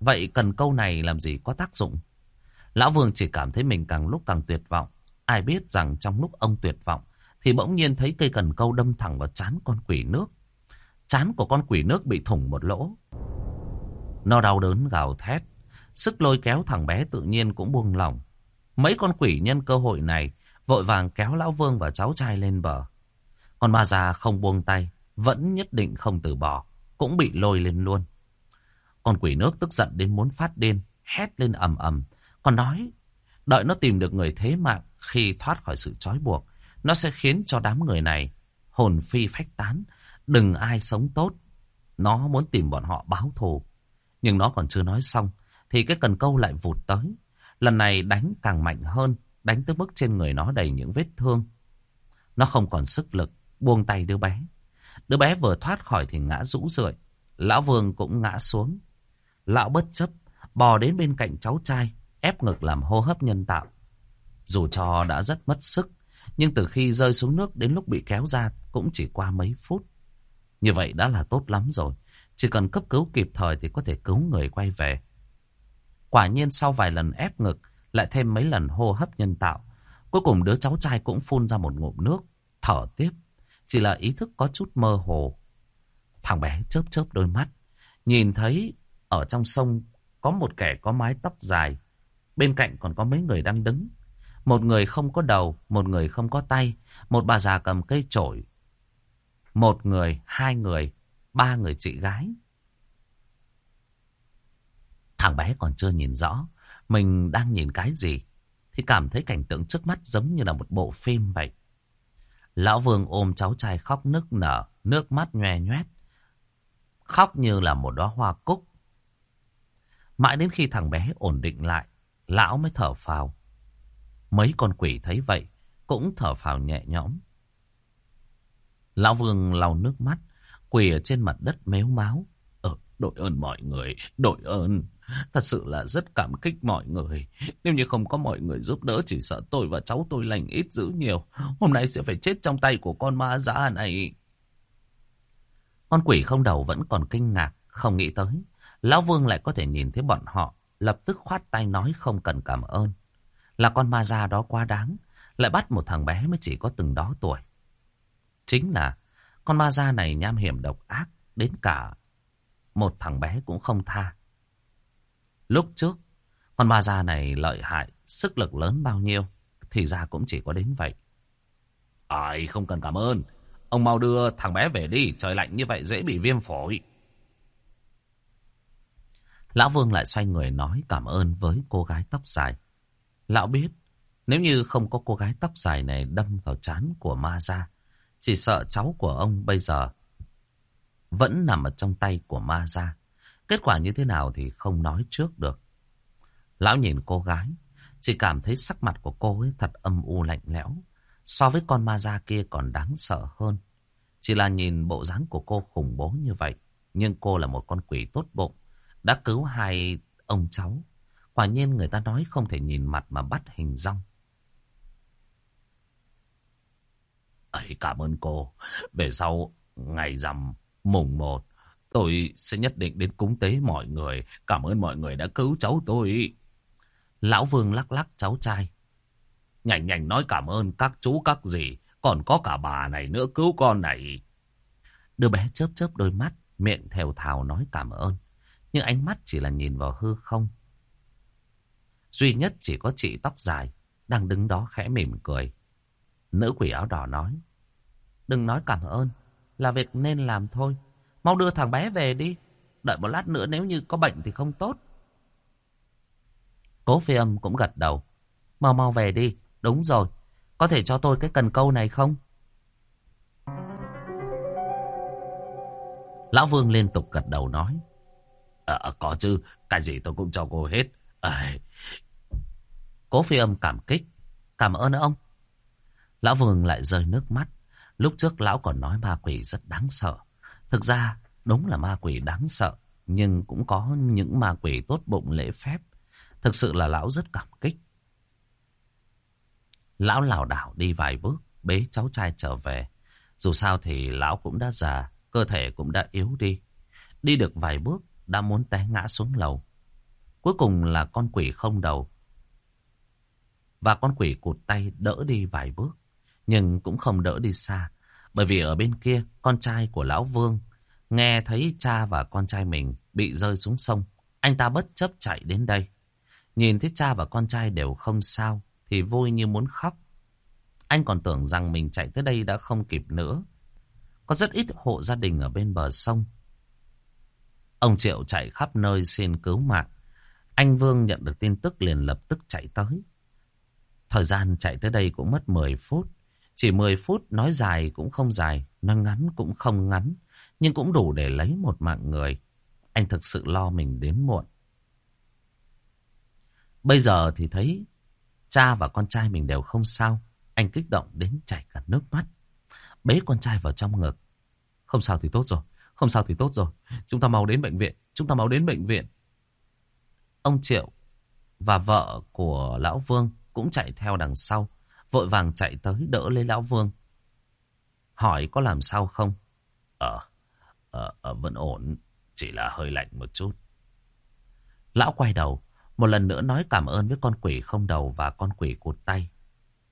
Vậy cần câu này làm gì có tác dụng? Lão Vương chỉ cảm thấy mình càng lúc càng tuyệt vọng. Ai biết rằng trong lúc ông tuyệt vọng thì bỗng nhiên thấy cây cần câu đâm thẳng vào chán con quỷ nước. Chán của con quỷ nước bị thủng một lỗ. Nó đau đớn gào thét. Sức lôi kéo thằng bé tự nhiên cũng buông lỏng. Mấy con quỷ nhân cơ hội này vội vàng kéo Lão Vương và cháu trai lên bờ. Còn ma già không buông tay, vẫn nhất định không từ bỏ cũng bị lôi lên luôn. Con quỷ nước tức giận đến muốn phát điên, hét lên ầm ầm, còn nói, đợi nó tìm được người thế mạng khi thoát khỏi sự trói buộc, nó sẽ khiến cho đám người này hồn phi phách tán, đừng ai sống tốt. Nó muốn tìm bọn họ báo thù. Nhưng nó còn chưa nói xong, thì cái cần câu lại vụt tới. Lần này đánh càng mạnh hơn, đánh tới mức trên người nó đầy những vết thương. Nó không còn sức lực, buông tay đứa bé. Đứa bé vừa thoát khỏi thì ngã rũ rượi. Lão Vương cũng ngã xuống. Lão bất chấp, bò đến bên cạnh cháu trai, ép ngực làm hô hấp nhân tạo. Dù cho đã rất mất sức, nhưng từ khi rơi xuống nước đến lúc bị kéo ra cũng chỉ qua mấy phút. Như vậy đã là tốt lắm rồi. Chỉ cần cấp cứu kịp thời thì có thể cứu người quay về. Quả nhiên sau vài lần ép ngực, lại thêm mấy lần hô hấp nhân tạo. Cuối cùng đứa cháu trai cũng phun ra một ngụm nước. thở tiếp. Chỉ là ý thức có chút mơ hồ. Thằng bé chớp chớp đôi mắt. Nhìn thấy ở trong sông có một kẻ có mái tóc dài. Bên cạnh còn có mấy người đang đứng. Một người không có đầu, một người không có tay. Một bà già cầm cây chổi. Một người, hai người, ba người chị gái. Thằng bé còn chưa nhìn rõ mình đang nhìn cái gì. Thì cảm thấy cảnh tượng trước mắt giống như là một bộ phim vậy. Lão Vương ôm cháu trai khóc nức nở, nước mắt nhoe nhoét. Khóc như là một đóa hoa cúc. Mãi đến khi thằng bé ổn định lại, lão mới thở phào. Mấy con quỷ thấy vậy, cũng thở phào nhẹ nhõm. Lão Vương lau nước mắt, quỳ ở trên mặt đất méo máu. Ờ, đội ơn mọi người, đội ơn. Thật sự là rất cảm kích mọi người. Nếu như không có mọi người giúp đỡ, chỉ sợ tôi và cháu tôi lành ít dữ nhiều. Hôm nay sẽ phải chết trong tay của con ma dã này. Con quỷ không đầu vẫn còn kinh ngạc, không nghĩ tới. Lão Vương lại có thể nhìn thấy bọn họ, lập tức khoát tay nói không cần cảm ơn. Là con ma già đó quá đáng, lại bắt một thằng bé mới chỉ có từng đó tuổi. Chính là con ma da này nham hiểm độc ác đến cả một thằng bé cũng không tha. Lúc trước, con ma da này lợi hại, sức lực lớn bao nhiêu, thì ra cũng chỉ có đến vậy. Ai không cần cảm ơn, ông mau đưa thằng bé về đi, trời lạnh như vậy dễ bị viêm phổi. Lão Vương lại xoay người nói cảm ơn với cô gái tóc dài. Lão biết, nếu như không có cô gái tóc dài này đâm vào trán của ma gia, chỉ sợ cháu của ông bây giờ vẫn nằm ở trong tay của ma gia. Kết quả như thế nào thì không nói trước được. Lão nhìn cô gái, chỉ cảm thấy sắc mặt của cô ấy thật âm u lạnh lẽo. So với con ma da kia còn đáng sợ hơn. Chỉ là nhìn bộ dáng của cô khủng bố như vậy. Nhưng cô là một con quỷ tốt bụng. Đã cứu hai ông cháu. Quả nhiên người ta nói không thể nhìn mặt mà bắt hình rong. ấy cảm ơn cô. Về sau, ngày rằm mùng một, tôi sẽ nhất định đến cúng tế mọi người. Cảm ơn mọi người đã cứu cháu tôi. Lão Vương lắc lắc cháu trai. Nhanh nhanh nói cảm ơn các chú các gì. Còn có cả bà này nữa cứu con này. Đứa bé chớp chớp đôi mắt, miệng thều thào nói cảm ơn. Nhưng ánh mắt chỉ là nhìn vào hư không. Duy nhất chỉ có chị tóc dài, đang đứng đó khẽ mỉm cười. Nữ quỷ áo đỏ nói. Đừng nói cảm ơn. Là việc nên làm thôi. Mau đưa thằng bé về đi. Đợi một lát nữa nếu như có bệnh thì không tốt. Cố phi âm cũng gật đầu. Mau mau về đi. Đúng rồi. Có thể cho tôi cái cần câu này không? Lão Vương liên tục gật đầu nói. Ờ, có chứ. Cái gì tôi cũng cho cô hết. À... Cố phi âm cảm kích. Cảm ơn ông. Lão Vương lại rơi nước mắt. Lúc trước lão còn nói ma quỷ rất đáng sợ. Thực ra đúng là ma quỷ đáng sợ. Nhưng cũng có những ma quỷ tốt bụng lễ phép. Thực sự là lão rất cảm kích. Lão lảo đảo đi vài bước, bế cháu trai trở về. Dù sao thì lão cũng đã già, cơ thể cũng đã yếu đi. Đi được vài bước, đã muốn té ngã xuống lầu. Cuối cùng là con quỷ không đầu. Và con quỷ cụt tay đỡ đi vài bước nhưng cũng không đỡ đi xa. Bởi vì ở bên kia, con trai của Lão Vương nghe thấy cha và con trai mình bị rơi xuống sông. Anh ta bất chấp chạy đến đây. Nhìn thấy cha và con trai đều không sao, thì vui như muốn khóc. Anh còn tưởng rằng mình chạy tới đây đã không kịp nữa. Có rất ít hộ gia đình ở bên bờ sông. Ông Triệu chạy khắp nơi xin cứu mạng. Anh Vương nhận được tin tức liền lập tức chạy tới. Thời gian chạy tới đây cũng mất 10 phút. Chỉ 10 phút nói dài cũng không dài, nói ngắn cũng không ngắn, nhưng cũng đủ để lấy một mạng người. Anh thực sự lo mình đến muộn. Bây giờ thì thấy cha và con trai mình đều không sao. Anh kích động đến chảy cả nước mắt. Bế con trai vào trong ngực. Không sao thì tốt rồi. Không sao thì tốt rồi. Chúng ta mau đến bệnh viện. Chúng ta mau đến bệnh viện. Ông Triệu và vợ của Lão Vương cũng chạy theo đằng sau. Vội vàng chạy tới đỡ lấy Lão Vương. Hỏi có làm sao không? Ờ, ờ, ờ, vẫn ổn. Chỉ là hơi lạnh một chút. Lão quay đầu. Một lần nữa nói cảm ơn với con quỷ không đầu và con quỷ cụt tay.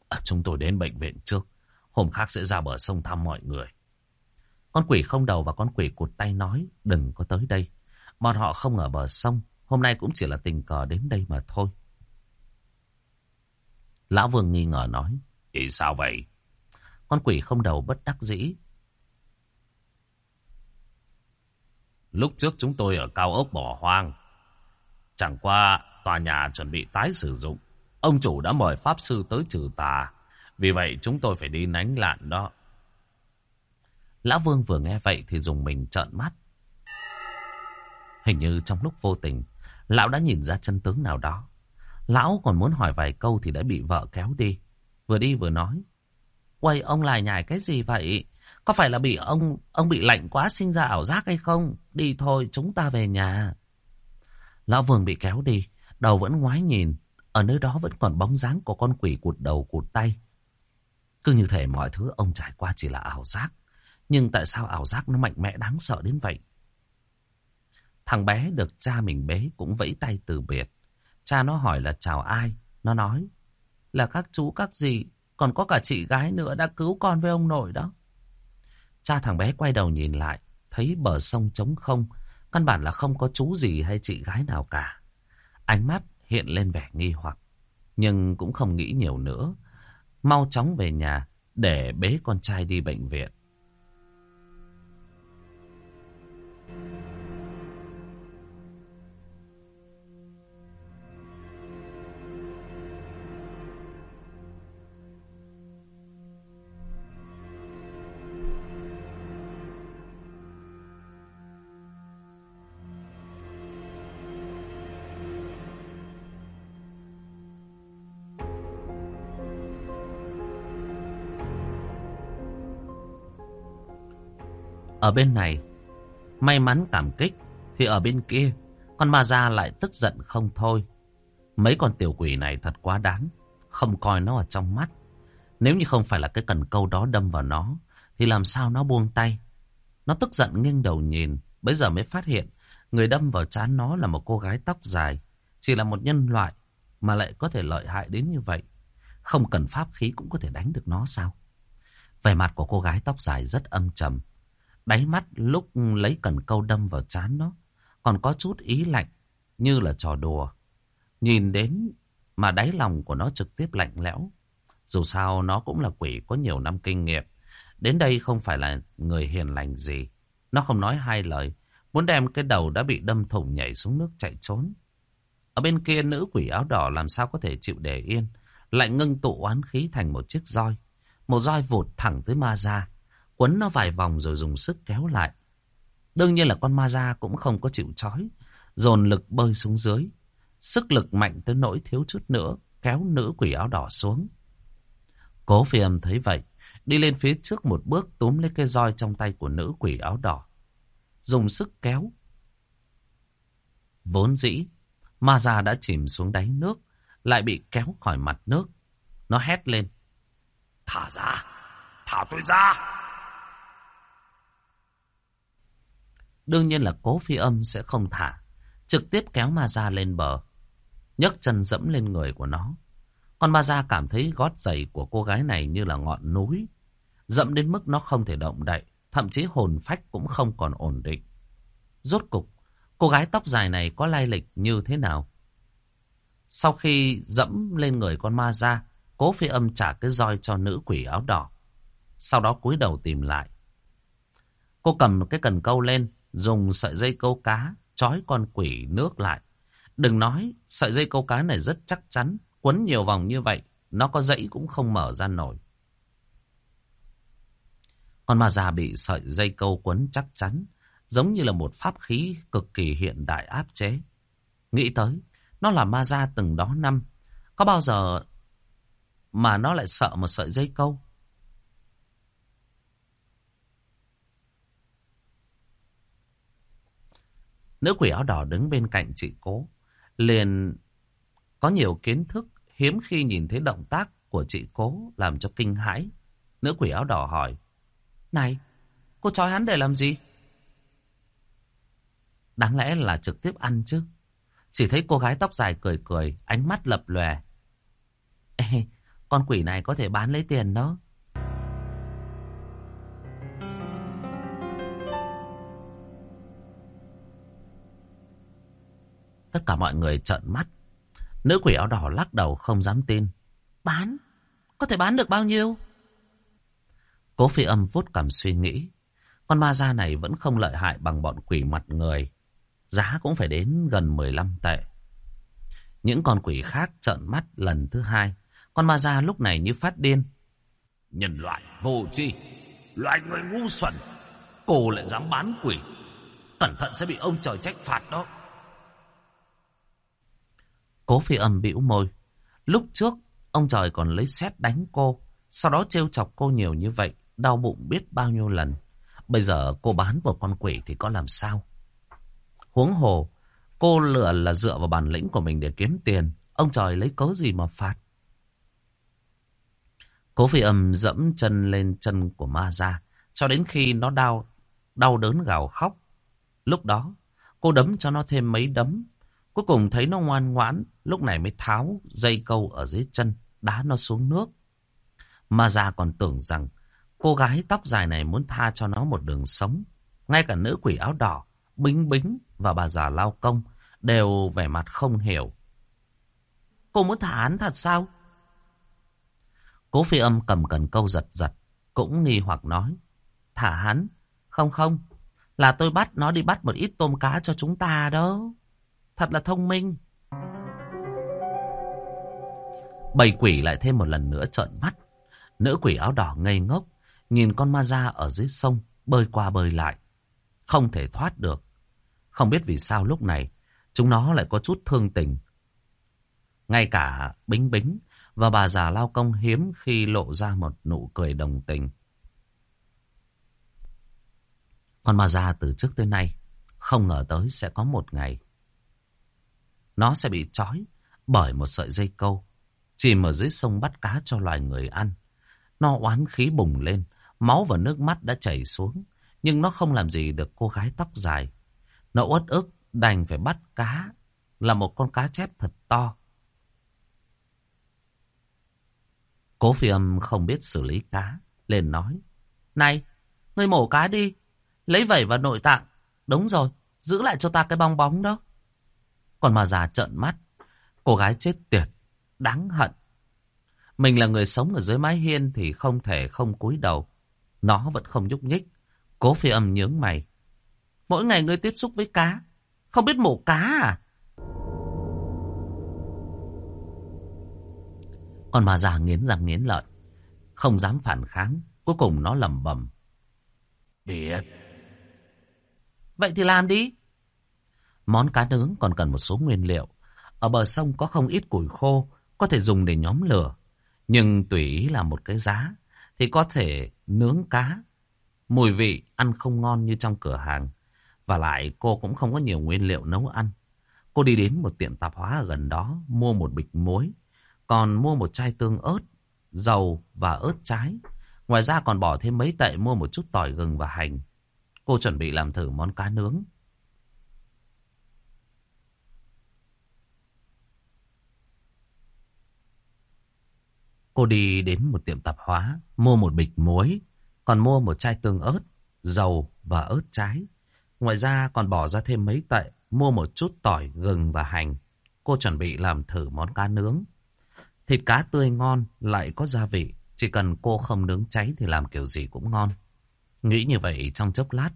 À, chúng tôi đến bệnh viện trước. Hôm khác sẽ ra bờ sông thăm mọi người. Con quỷ không đầu và con quỷ cụt tay nói đừng có tới đây. Bọn họ không ở bờ sông. Hôm nay cũng chỉ là tình cờ đến đây mà thôi. Lão Vương nghi ngờ nói. Thì sao vậy? Con quỷ không đầu bất đắc dĩ. Lúc trước chúng tôi ở cao ốc bỏ hoang. Chẳng qua tòa nhà chuẩn bị tái sử dụng. Ông chủ đã mời Pháp Sư tới trừ tà. Vì vậy chúng tôi phải đi nánh lạn đó. Lão Vương vừa nghe vậy thì dùng mình trợn mắt. Hình như trong lúc vô tình, lão đã nhìn ra chân tướng nào đó. Lão còn muốn hỏi vài câu thì đã bị vợ kéo đi. Vừa đi vừa nói. Quay ông lại nhảy cái gì vậy? Có phải là bị ông ông bị lạnh quá sinh ra ảo giác hay không? Đi thôi, chúng ta về nhà. Lão Vương bị kéo đi, đầu vẫn ngoái nhìn. Ở nơi đó vẫn còn bóng dáng của con quỷ cụt đầu cụt tay. Cứ như thể mọi thứ ông trải qua chỉ là ảo giác. Nhưng tại sao ảo giác nó mạnh mẽ đáng sợ đến vậy? Thằng bé được cha mình bế cũng vẫy tay từ biệt. Cha nó hỏi là chào ai? Nó nói là các chú các dì, còn có cả chị gái nữa đã cứu con với ông nội đó. Cha thằng bé quay đầu nhìn lại, thấy bờ sông trống không, căn bản là không có chú gì hay chị gái nào cả. Ánh mắt hiện lên vẻ nghi hoặc, nhưng cũng không nghĩ nhiều nữa. Mau chóng về nhà để bế con trai đi bệnh viện. Ở bên này, may mắn cảm kích, thì ở bên kia, con ma ra lại tức giận không thôi. Mấy con tiểu quỷ này thật quá đáng, không coi nó ở trong mắt. Nếu như không phải là cái cần câu đó đâm vào nó, thì làm sao nó buông tay. Nó tức giận nghiêng đầu nhìn, bây giờ mới phát hiện người đâm vào trán nó là một cô gái tóc dài, chỉ là một nhân loại mà lại có thể lợi hại đến như vậy. Không cần pháp khí cũng có thể đánh được nó sao? Vẻ mặt của cô gái tóc dài rất âm trầm, Đáy mắt lúc lấy cần câu đâm vào chán nó. Còn có chút ý lạnh. Như là trò đùa. Nhìn đến mà đáy lòng của nó trực tiếp lạnh lẽo. Dù sao nó cũng là quỷ có nhiều năm kinh nghiệm. Đến đây không phải là người hiền lành gì. Nó không nói hai lời. Muốn đem cái đầu đã bị đâm thủng nhảy xuống nước chạy trốn. Ở bên kia nữ quỷ áo đỏ làm sao có thể chịu để yên. Lại ngưng tụ oán khí thành một chiếc roi. Một roi vụt thẳng tới ma ra quấn nó vài vòng rồi dùng sức kéo lại. Đương nhiên là con ma da cũng không có chịu chói, dồn lực bơi xuống dưới. Sức lực mạnh tới nỗi thiếu chút nữa, kéo nữ quỷ áo đỏ xuống. Cố phi âm thấy vậy, đi lên phía trước một bước túm lấy cây roi trong tay của nữ quỷ áo đỏ. Dùng sức kéo. Vốn dĩ, ma da đã chìm xuống đáy nước, lại bị kéo khỏi mặt nước. Nó hét lên. Thả ra! Thả tôi ra! Đương nhiên là cố phi âm sẽ không thả. Trực tiếp kéo ma ra lên bờ. nhấc chân dẫm lên người của nó. Con ma ra cảm thấy gót giày của cô gái này như là ngọn núi. Dẫm đến mức nó không thể động đậy. Thậm chí hồn phách cũng không còn ổn định. Rốt cục, cô gái tóc dài này có lai lịch như thế nào? Sau khi dẫm lên người con ma ra, cố phi âm trả cái roi cho nữ quỷ áo đỏ. Sau đó cúi đầu tìm lại. Cô cầm cái cần câu lên, dùng sợi dây câu cá trói con quỷ nước lại. Đừng nói, sợi dây câu cá này rất chắc chắn, quấn nhiều vòng như vậy, nó có dãy cũng không mở ra nổi. Con ma già bị sợi dây câu quấn chắc chắn, giống như là một pháp khí cực kỳ hiện đại áp chế. Nghĩ tới, nó là ma già từng đó năm, có bao giờ mà nó lại sợ một sợi dây câu? Nữ quỷ áo đỏ đứng bên cạnh chị cố. Liền có nhiều kiến thức hiếm khi nhìn thấy động tác của chị cố làm cho kinh hãi. Nữ quỷ áo đỏ hỏi. Này, cô trói hắn để làm gì? Đáng lẽ là trực tiếp ăn chứ. Chỉ thấy cô gái tóc dài cười cười, ánh mắt lập lòe. Ê, con quỷ này có thể bán lấy tiền đó. Tất cả mọi người trợn mắt. Nữ quỷ áo đỏ lắc đầu không dám tin. Bán? Có thể bán được bao nhiêu? Cố phi âm vuốt cầm suy nghĩ. Con ma da này vẫn không lợi hại bằng bọn quỷ mặt người. Giá cũng phải đến gần 15 tệ. Những con quỷ khác trợn mắt lần thứ hai. Con ma da lúc này như phát điên. Nhân loại vô tri, loại người ngu xuẩn. Cô lại dám bán quỷ. Cẩn thận sẽ bị ông trời trách phạt đó. Cố phi âm bĩu môi. Lúc trước, ông trời còn lấy xét đánh cô. Sau đó trêu chọc cô nhiều như vậy. Đau bụng biết bao nhiêu lần. Bây giờ cô bán một con quỷ thì có làm sao? Huống hồ, cô lựa là dựa vào bản lĩnh của mình để kiếm tiền. Ông trời lấy cớ gì mà phạt? Cố phi âm dẫm chân lên chân của ma ra. Cho đến khi nó đau, đau đớn gào khóc. Lúc đó, cô đấm cho nó thêm mấy đấm. Cuối cùng thấy nó ngoan ngoãn, lúc này mới tháo dây câu ở dưới chân, đá nó xuống nước. Ma già còn tưởng rằng cô gái tóc dài này muốn tha cho nó một đường sống. Ngay cả nữ quỷ áo đỏ, bính bính và bà già lao công đều vẻ mặt không hiểu. Cô muốn thả án thật sao? Cố phi âm cầm cần câu giật giật, cũng nghi hoặc nói. Thả hắn? Không không, là tôi bắt nó đi bắt một ít tôm cá cho chúng ta đó. Thật là thông minh. Bầy quỷ lại thêm một lần nữa trợn mắt. Nữ quỷ áo đỏ ngây ngốc, nhìn con ma da ở dưới sông, bơi qua bơi lại. Không thể thoát được. Không biết vì sao lúc này, chúng nó lại có chút thương tình. Ngay cả Bính Bính và bà già lao công hiếm khi lộ ra một nụ cười đồng tình. Con ma da từ trước tới nay, không ngờ tới sẽ có một ngày. Nó sẽ bị trói bởi một sợi dây câu, chìm ở dưới sông bắt cá cho loài người ăn. Nó oán khí bùng lên, máu và nước mắt đã chảy xuống, nhưng nó không làm gì được cô gái tóc dài. Nó uất ức đành phải bắt cá, là một con cá chép thật to. Cố phi âm không biết xử lý cá, lên nói. Này, ngươi mổ cá đi, lấy vẩy và nội tạng. Đúng rồi, giữ lại cho ta cái bong bóng đó. Còn mà già trợn mắt, cô gái chết tiệt, đáng hận. Mình là người sống ở dưới mái hiên thì không thể không cúi đầu. Nó vẫn không nhúc nhích. Cố phi âm nhướng mày. Mỗi ngày ngươi tiếp xúc với cá, không biết mổ cá à? Còn mà già nghiến răng nghiến lợi. Không dám phản kháng. Cuối cùng nó lầm bầm. Biết. Vậy thì làm đi. Món cá nướng còn cần một số nguyên liệu. Ở bờ sông có không ít củi khô, có thể dùng để nhóm lửa. Nhưng tùy ý là một cái giá, thì có thể nướng cá. Mùi vị ăn không ngon như trong cửa hàng. Và lại cô cũng không có nhiều nguyên liệu nấu ăn. Cô đi đến một tiệm tạp hóa ở gần đó, mua một bịch muối, còn mua một chai tương ớt, dầu và ớt trái. Ngoài ra còn bỏ thêm mấy tệ mua một chút tỏi gừng và hành. Cô chuẩn bị làm thử món cá nướng. Cô đi đến một tiệm tạp hóa, mua một bịch muối, còn mua một chai tương ớt, dầu và ớt trái. Ngoài ra còn bỏ ra thêm mấy tệ, mua một chút tỏi, gừng và hành. Cô chuẩn bị làm thử món cá nướng. Thịt cá tươi ngon, lại có gia vị. Chỉ cần cô không nướng cháy thì làm kiểu gì cũng ngon. Nghĩ như vậy trong chốc lát,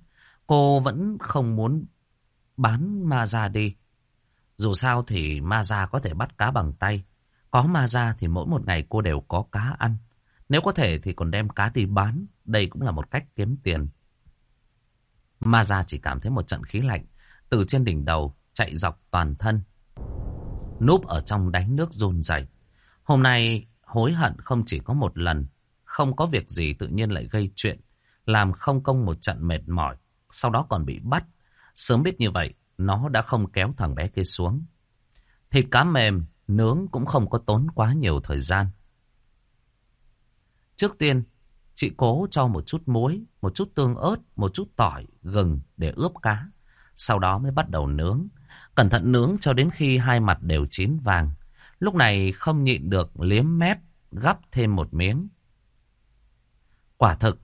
cô vẫn không muốn bán ma ra đi. Dù sao thì ma ra có thể bắt cá bằng tay. Có ma ra thì mỗi một ngày cô đều có cá ăn. Nếu có thể thì còn đem cá đi bán. Đây cũng là một cách kiếm tiền. Ma ra chỉ cảm thấy một trận khí lạnh từ trên đỉnh đầu chạy dọc toàn thân. Núp ở trong đáy nước run rẩy. Hôm nay hối hận không chỉ có một lần. Không có việc gì tự nhiên lại gây chuyện. Làm không công một trận mệt mỏi. Sau đó còn bị bắt. Sớm biết như vậy, nó đã không kéo thằng bé kia xuống. Thịt cá mềm, nướng cũng không có tốn quá nhiều thời gian. Trước tiên, chị cố cho một chút muối, một chút tương ớt, một chút tỏi, gừng để ướp cá. Sau đó mới bắt đầu nướng. Cẩn thận nướng cho đến khi hai mặt đều chín vàng. Lúc này không nhịn được liếm mép, gắp thêm một miếng. Quả thực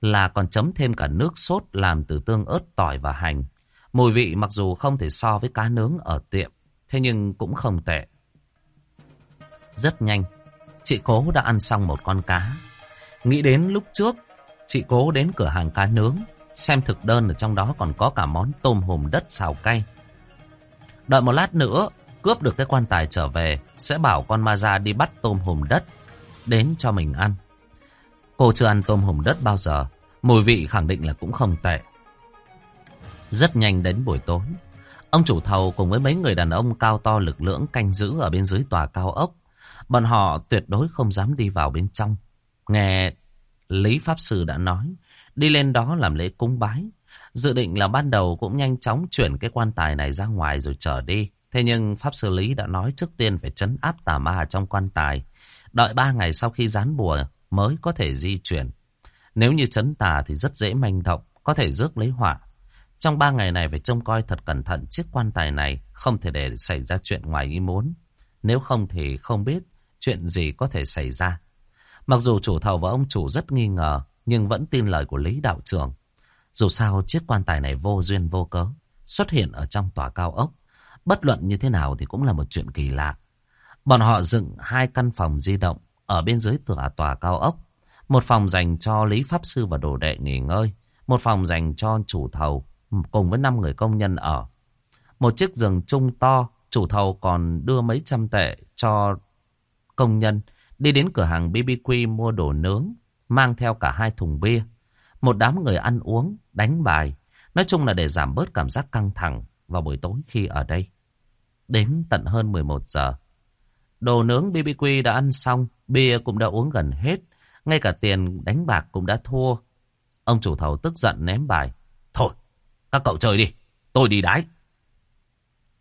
là còn chấm thêm cả nước sốt làm từ tương ớt, tỏi và hành. Mùi vị mặc dù không thể so với cá nướng ở tiệm, thế nhưng cũng không tệ. Rất nhanh, chị cố đã ăn xong một con cá. Nghĩ đến lúc trước, chị cố đến cửa hàng cá nướng, xem thực đơn ở trong đó còn có cả món tôm hùm đất xào cay. Đợi một lát nữa, cướp được cái quan tài trở về, sẽ bảo con ma ra đi bắt tôm hùm đất, đến cho mình ăn. Cô chưa ăn tôm hùm đất bao giờ, mùi vị khẳng định là cũng không tệ. Rất nhanh đến buổi tối, ông chủ thầu cùng với mấy người đàn ông cao to lực lưỡng canh giữ ở bên dưới tòa cao ốc. Bọn họ tuyệt đối không dám đi vào bên trong. Nghe Lý Pháp Sư đã nói, đi lên đó làm lễ cúng bái. Dự định là ban đầu cũng nhanh chóng chuyển cái quan tài này ra ngoài rồi trở đi. Thế nhưng Pháp Sư Lý đã nói trước tiên phải chấn áp tà ma trong quan tài. Đợi ba ngày sau khi dán bùa mới có thể di chuyển. Nếu như chấn tà thì rất dễ manh động, có thể rước lấy họa. Trong ba ngày này phải trông coi thật cẩn thận chiếc quan tài này, không thể để xảy ra chuyện ngoài ý muốn. Nếu không thì không biết chuyện gì có thể xảy ra. Mặc dù chủ thầu và ông chủ rất nghi ngờ, nhưng vẫn tin lời của Lý Đạo trưởng. Dù sao chiếc quan tài này vô duyên vô cớ, xuất hiện ở trong tòa cao ốc. Bất luận như thế nào thì cũng là một chuyện kỳ lạ. Bọn họ dựng hai căn phòng di động ở bên dưới tòa tòa cao ốc. Một phòng dành cho Lý Pháp Sư và đồ đệ nghỉ ngơi. Một phòng dành cho chủ thầu cùng với 5 người công nhân ở. Một chiếc giường chung to, chủ thầu còn đưa mấy trăm tệ cho công nhân đi đến cửa hàng BBQ mua đồ nướng, mang theo cả hai thùng bia. Một đám người ăn uống, đánh bài, nói chung là để giảm bớt cảm giác căng thẳng vào buổi tối khi ở đây. Đến tận hơn 11 giờ, đồ nướng BBQ đã ăn xong, bia cũng đã uống gần hết, ngay cả tiền đánh bạc cũng đã thua. Ông chủ thầu tức giận ném bài. Thôi, các cậu chơi đi, tôi đi đái.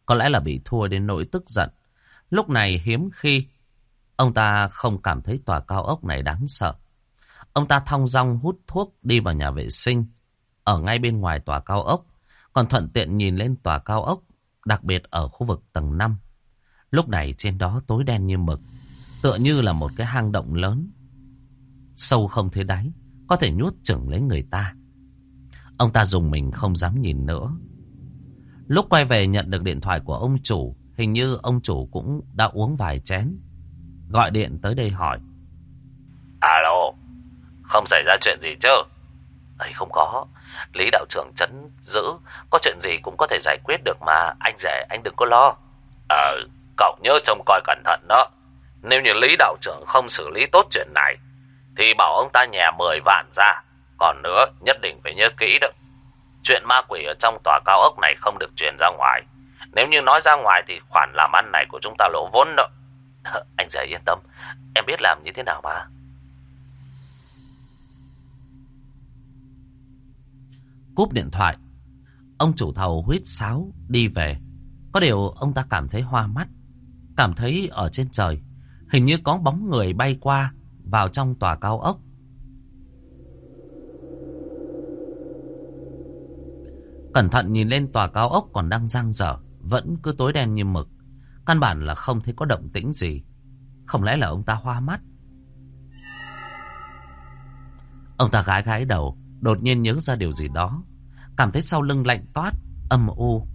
Có lẽ là bị thua đến nỗi tức giận. Lúc này hiếm khi ông ta không cảm thấy tòa cao ốc này đáng sợ. Ông ta thong dong hút thuốc đi vào nhà vệ sinh ở ngay bên ngoài tòa cao ốc, còn thuận tiện nhìn lên tòa cao ốc, đặc biệt ở khu vực tầng 5. Lúc này trên đó tối đen như mực, tựa như là một cái hang động lớn. Sâu không thấy đáy, có thể nhốt chừng lấy người ta. Ông ta dùng mình không dám nhìn nữa. Lúc quay về nhận được điện thoại của ông chủ, hình như ông chủ cũng đã uống vài chén. Gọi điện tới đây hỏi. Alo, không xảy ra chuyện gì chứ? ấy không có, Lý đạo trưởng chấn giữ, có chuyện gì cũng có thể giải quyết được mà, anh rể anh đừng có lo. Ờ, cậu nhớ trông coi cẩn thận đó. Nếu như Lý đạo trưởng không xử lý tốt chuyện này, thì bảo ông ta nhà 10 vạn ra. Còn nữa, nhất định phải nhớ kỹ đó. Chuyện ma quỷ ở trong tòa cao ốc này không được truyền ra ngoài. Nếu như nói ra ngoài thì khoản làm ăn này của chúng ta lỗ vốn đó. [laughs] Anh rể yên tâm, em biết làm như thế nào mà. Cúp điện thoại, ông chủ thầu huýt sáo đi về. Có điều ông ta cảm thấy hoa mắt, cảm thấy ở trên trời, hình như có bóng người bay qua vào trong tòa cao ốc. Cẩn thận nhìn lên tòa cao ốc còn đang giang dở, vẫn cứ tối đen như mực. Căn bản là không thấy có động tĩnh gì. Không lẽ là ông ta hoa mắt? Ông ta gái gái đầu, đột nhiên nhớ ra điều gì đó. Cảm thấy sau lưng lạnh toát, âm u,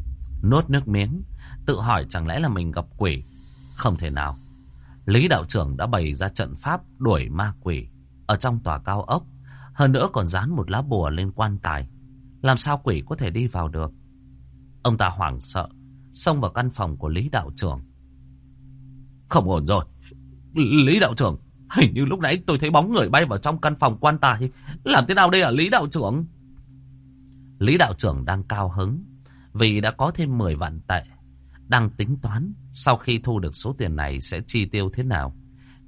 nốt nước miếng. Tự hỏi chẳng lẽ là mình gặp quỷ? Không thể nào. Lý đạo trưởng đã bày ra trận pháp đuổi ma quỷ ở trong tòa cao ốc. Hơn nữa còn dán một lá bùa lên quan tài. Làm sao quỷ có thể đi vào được? Ông ta hoảng sợ, xông vào căn phòng của Lý đạo trưởng. Không ổn rồi. Lý đạo trưởng, hình như lúc nãy tôi thấy bóng người bay vào trong căn phòng quan tài. Làm thế nào đây hả Lý đạo trưởng? Lý đạo trưởng đang cao hứng vì đã có thêm 10 vạn tệ. Đang tính toán sau khi thu được số tiền này sẽ chi tiêu thế nào.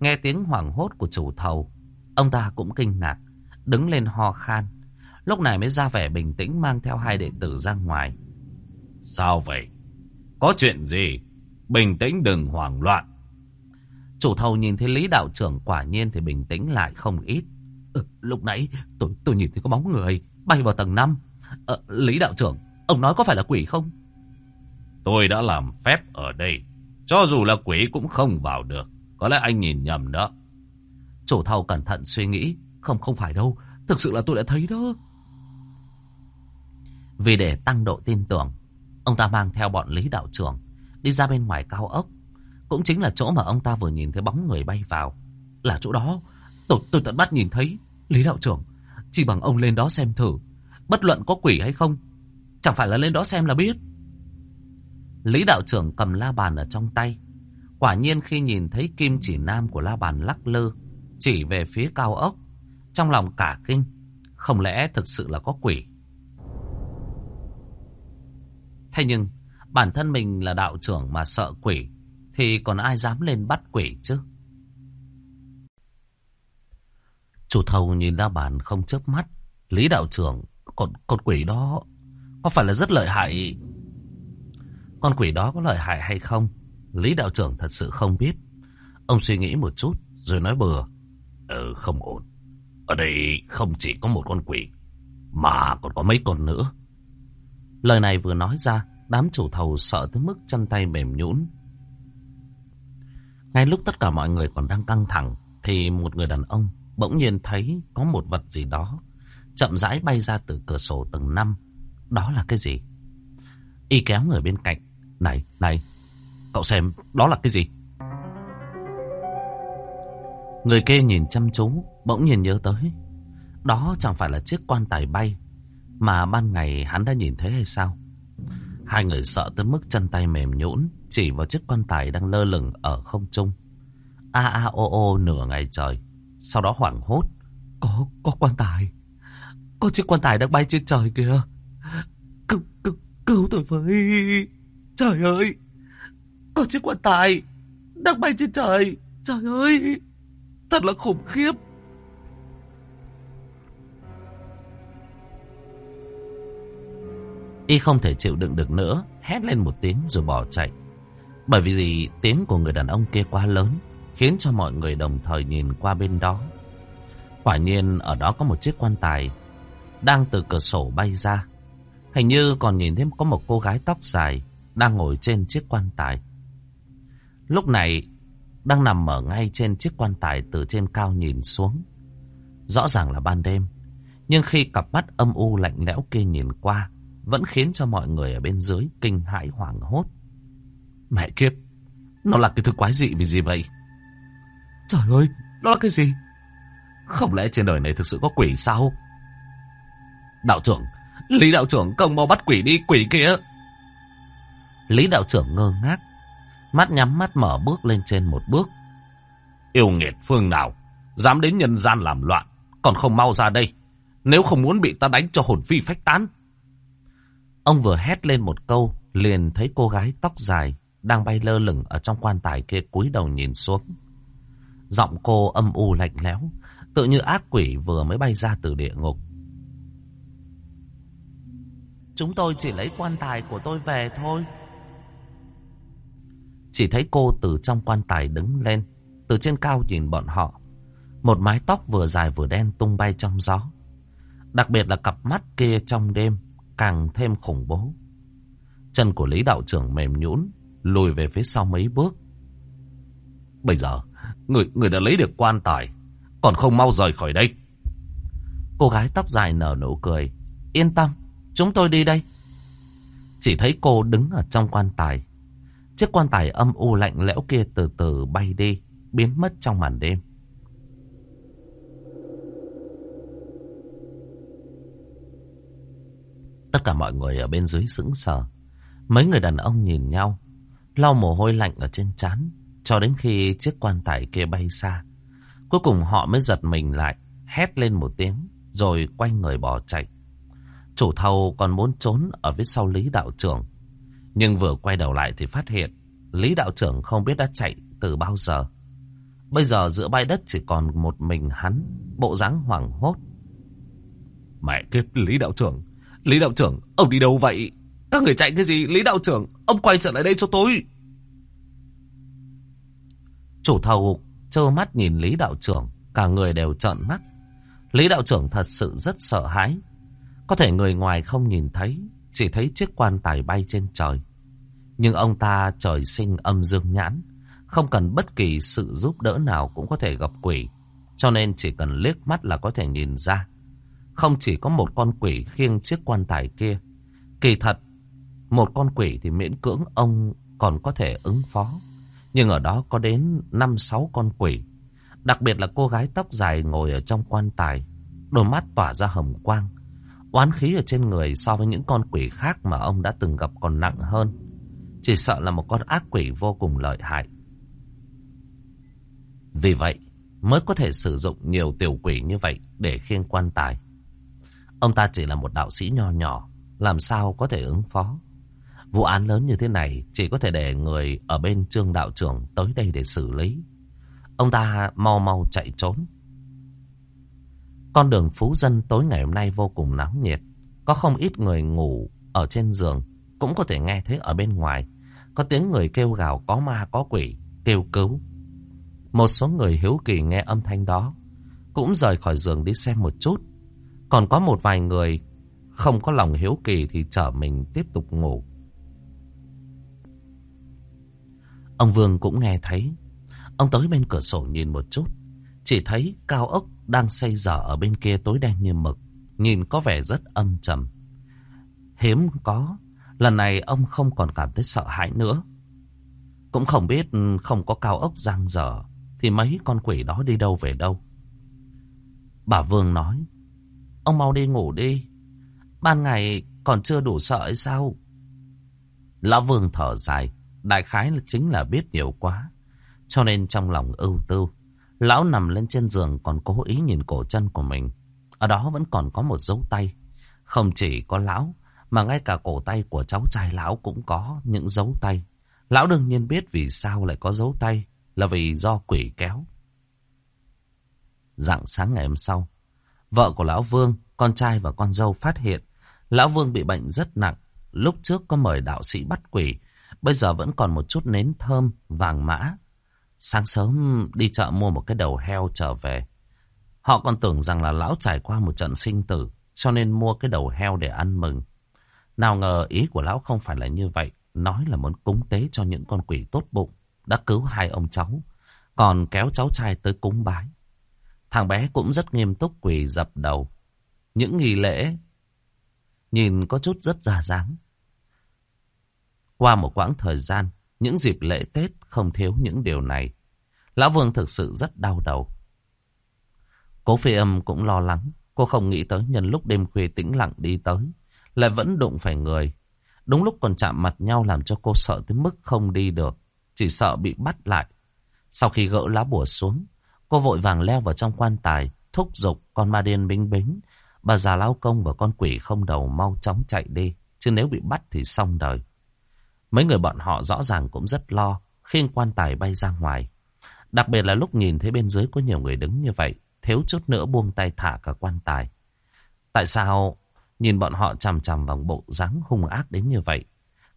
Nghe tiếng hoảng hốt của chủ thầu, ông ta cũng kinh ngạc, đứng lên ho khan. Lúc này mới ra vẻ bình tĩnh mang theo hai đệ tử ra ngoài. Sao vậy? Có chuyện gì? Bình tĩnh đừng hoảng loạn. Chủ thầu nhìn thấy Lý đạo trưởng quả nhiên thì bình tĩnh lại không ít. Ừ, lúc nãy tôi tôi nhìn thấy có bóng người bay vào tầng 5. Ờ, Lý đạo trưởng, ông nói có phải là quỷ không? Tôi đã làm phép ở đây. Cho dù là quỷ cũng không vào được. Có lẽ anh nhìn nhầm đó. Chủ thầu cẩn thận suy nghĩ. Không, không phải đâu. Thực sự là tôi đã thấy đó. Vì để tăng độ tin tưởng, ông ta mang theo bọn Lý đạo trưởng đi ra bên ngoài cao ốc. Cũng chính là chỗ mà ông ta vừa nhìn thấy bóng người bay vào. Là chỗ đó, tôi, tôi tận mắt nhìn thấy. Lý đạo trưởng, chỉ bằng ông lên đó xem thử. Bất luận có quỷ hay không, chẳng phải là lên đó xem là biết. Lý đạo trưởng cầm la bàn ở trong tay. Quả nhiên khi nhìn thấy kim chỉ nam của la bàn lắc lư, chỉ về phía cao ốc, trong lòng cả kinh, không lẽ thực sự là có quỷ. Thế nhưng, bản thân mình là đạo trưởng mà sợ quỷ, thì còn ai dám lên bắt quỷ chứ? Chủ thầu nhìn la bàn không chớp mắt, Lý đạo trưởng, con, con quỷ đó có phải là rất lợi hại? Con quỷ đó có lợi hại hay không? Lý đạo trưởng thật sự không biết. Ông suy nghĩ một chút rồi nói bừa. Ừ, không ổn. Ở đây không chỉ có một con quỷ, mà còn có mấy con nữa. Lời này vừa nói ra, đám chủ thầu sợ tới mức chân tay mềm nhũn. Ngay lúc tất cả mọi người còn đang căng thẳng, thì một người đàn ông bỗng nhiên thấy có một vật gì đó chậm rãi bay ra từ cửa sổ tầng 5. Đó là cái gì? Y kéo người bên cạnh. Này, này, cậu xem đó là cái gì? Người kia nhìn chăm chú, bỗng nhiên nhớ tới. Đó chẳng phải là chiếc quan tài bay mà ban ngày hắn đã nhìn thấy hay sao? Hai người sợ tới mức chân tay mềm nhũn, chỉ vào chiếc quan tài đang lơ lửng ở không trung. A a o o nửa ngày trời, sau đó hoảng hốt. Có, có quan tài. Có chiếc quan tài đang bay trên trời kìa. Cứu, cứu, cứu tôi với. Trời ơi. Có chiếc quan tài đang bay trên trời. Trời ơi. Thật là khủng khiếp. Y không thể chịu đựng được nữa, hét lên một tiếng rồi bỏ chạy. Bởi vì gì tiếng của người đàn ông kia quá lớn, khiến cho mọi người đồng thời nhìn qua bên đó. Quả nhiên ở đó có một chiếc quan tài đang từ cửa sổ bay ra. Hình như còn nhìn thấy có một cô gái tóc dài đang ngồi trên chiếc quan tài. Lúc này đang nằm ở ngay trên chiếc quan tài từ trên cao nhìn xuống. Rõ ràng là ban đêm, nhưng khi cặp mắt âm u lạnh lẽo kia nhìn qua, vẫn khiến cho mọi người ở bên dưới kinh hãi hoảng hốt. Mẹ kiếp, nó là cái thứ quái dị vì gì vậy? Trời ơi, nó là cái gì? Không lẽ trên đời này thực sự có quỷ sao? Đạo trưởng, Lý đạo trưởng công mau bắt quỷ đi, quỷ kia. Lý đạo trưởng ngơ ngác, mắt nhắm mắt mở bước lên trên một bước. Yêu nghiệt phương nào, dám đến nhân gian làm loạn, còn không mau ra đây. Nếu không muốn bị ta đánh cho hồn phi phách tán. Ông vừa hét lên một câu, liền thấy cô gái tóc dài đang bay lơ lửng ở trong quan tài kia cúi đầu nhìn xuống. Giọng cô âm u lạnh lẽo, tự như ác quỷ vừa mới bay ra từ địa ngục. Chúng tôi chỉ lấy quan tài của tôi về thôi. Chỉ thấy cô từ trong quan tài đứng lên, từ trên cao nhìn bọn họ. Một mái tóc vừa dài vừa đen tung bay trong gió. Đặc biệt là cặp mắt kia trong đêm càng thêm khủng bố. Chân của Lý đạo trưởng mềm nhũn, lùi về phía sau mấy bước. Bây giờ, người người đã lấy được quan tài, còn không mau rời khỏi đây. Cô gái tóc dài nở nụ cười. Yên tâm, chúng tôi đi đây. Chỉ thấy cô đứng ở trong quan tài. Chiếc quan tài âm u lạnh lẽo kia từ từ bay đi, biến mất trong màn đêm. Tất cả mọi người ở bên dưới sững sờ. Mấy người đàn ông nhìn nhau, lau mồ hôi lạnh ở trên trán, cho đến khi chiếc quan tài kia bay xa. Cuối cùng họ mới giật mình lại, hét lên một tiếng, rồi quay người bỏ chạy. Chủ thầu còn muốn trốn ở phía sau Lý Đạo trưởng. Nhưng vừa quay đầu lại thì phát hiện Lý Đạo trưởng không biết đã chạy từ bao giờ. Bây giờ giữa bãi đất chỉ còn một mình hắn, bộ dáng hoảng hốt. Mẹ kiếp Lý Đạo trưởng, Lý đạo trưởng, ông đi đâu vậy? Các người chạy cái gì? Lý đạo trưởng, ông quay trở lại đây cho tôi. Chủ thầu trơ mắt nhìn Lý đạo trưởng, cả người đều trợn mắt. Lý đạo trưởng thật sự rất sợ hãi. Có thể người ngoài không nhìn thấy, chỉ thấy chiếc quan tài bay trên trời. Nhưng ông ta trời sinh âm dương nhãn, không cần bất kỳ sự giúp đỡ nào cũng có thể gặp quỷ. Cho nên chỉ cần liếc mắt là có thể nhìn ra. Không chỉ có một con quỷ khiêng chiếc quan tài kia. Kỳ thật, một con quỷ thì miễn cưỡng ông còn có thể ứng phó. Nhưng ở đó có đến 5-6 con quỷ. Đặc biệt là cô gái tóc dài ngồi ở trong quan tài. Đôi mắt tỏa ra hồng quang. Oán khí ở trên người so với những con quỷ khác mà ông đã từng gặp còn nặng hơn. Chỉ sợ là một con ác quỷ vô cùng lợi hại. Vì vậy, mới có thể sử dụng nhiều tiểu quỷ như vậy để khiêng quan tài. Ông ta chỉ là một đạo sĩ nho nhỏ, làm sao có thể ứng phó. Vụ án lớn như thế này chỉ có thể để người ở bên trương đạo trưởng tới đây để xử lý. Ông ta mau mau chạy trốn. Con đường phú dân tối ngày hôm nay vô cùng náo nhiệt. Có không ít người ngủ ở trên giường, cũng có thể nghe thấy ở bên ngoài. Có tiếng người kêu gào có ma có quỷ, kêu cứu. Một số người hiếu kỳ nghe âm thanh đó, cũng rời khỏi giường đi xem một chút. Còn có một vài người không có lòng hiếu kỳ thì chở mình tiếp tục ngủ. Ông Vương cũng nghe thấy. Ông tới bên cửa sổ nhìn một chút. Chỉ thấy cao ốc đang xây dở ở bên kia tối đen như mực. Nhìn có vẻ rất âm trầm. Hiếm có. Lần này ông không còn cảm thấy sợ hãi nữa. Cũng không biết không có cao ốc giang dở. Thì mấy con quỷ đó đi đâu về đâu. Bà Vương nói. Ông mau đi ngủ đi. Ban ngày còn chưa đủ sợ hay sao? Lão Vương thở dài. Đại khái là chính là biết nhiều quá. Cho nên trong lòng ưu tư. Lão nằm lên trên giường còn cố ý nhìn cổ chân của mình. Ở đó vẫn còn có một dấu tay. Không chỉ có lão, mà ngay cả cổ tay của cháu trai lão cũng có những dấu tay. Lão đương nhiên biết vì sao lại có dấu tay, là vì do quỷ kéo. Rạng sáng ngày hôm sau, vợ của lão Vương, con trai và con dâu phát hiện lão Vương bị bệnh rất nặng. Lúc trước có mời đạo sĩ bắt quỷ, bây giờ vẫn còn một chút nến thơm, vàng mã. Sáng sớm đi chợ mua một cái đầu heo trở về. Họ còn tưởng rằng là lão trải qua một trận sinh tử, cho nên mua cái đầu heo để ăn mừng. Nào ngờ ý của lão không phải là như vậy, nói là muốn cúng tế cho những con quỷ tốt bụng, đã cứu hai ông cháu, còn kéo cháu trai tới cúng bái. Thằng bé cũng rất nghiêm túc quỳ dập đầu. Những nghi lễ nhìn có chút rất già dáng. Qua một quãng thời gian, những dịp lễ Tết không thiếu những điều này. Lão Vương thực sự rất đau đầu. Cố phi âm cũng lo lắng. Cô không nghĩ tới nhân lúc đêm khuya tĩnh lặng đi tới. Lại vẫn đụng phải người. Đúng lúc còn chạm mặt nhau làm cho cô sợ tới mức không đi được. Chỉ sợ bị bắt lại. Sau khi gỡ lá bùa xuống, cô vội vàng leo vào trong quan tài, thúc giục con ma điên bính bính. Bà già lao công và con quỷ không đầu mau chóng chạy đi. Chứ nếu bị bắt thì xong đời. Mấy người bọn họ rõ ràng cũng rất lo khiêng quan tài bay ra ngoài. Đặc biệt là lúc nhìn thấy bên dưới có nhiều người đứng như vậy, thiếu chút nữa buông tay thả cả quan tài. Tại sao nhìn bọn họ chằm chằm vào bộ dáng hung ác đến như vậy?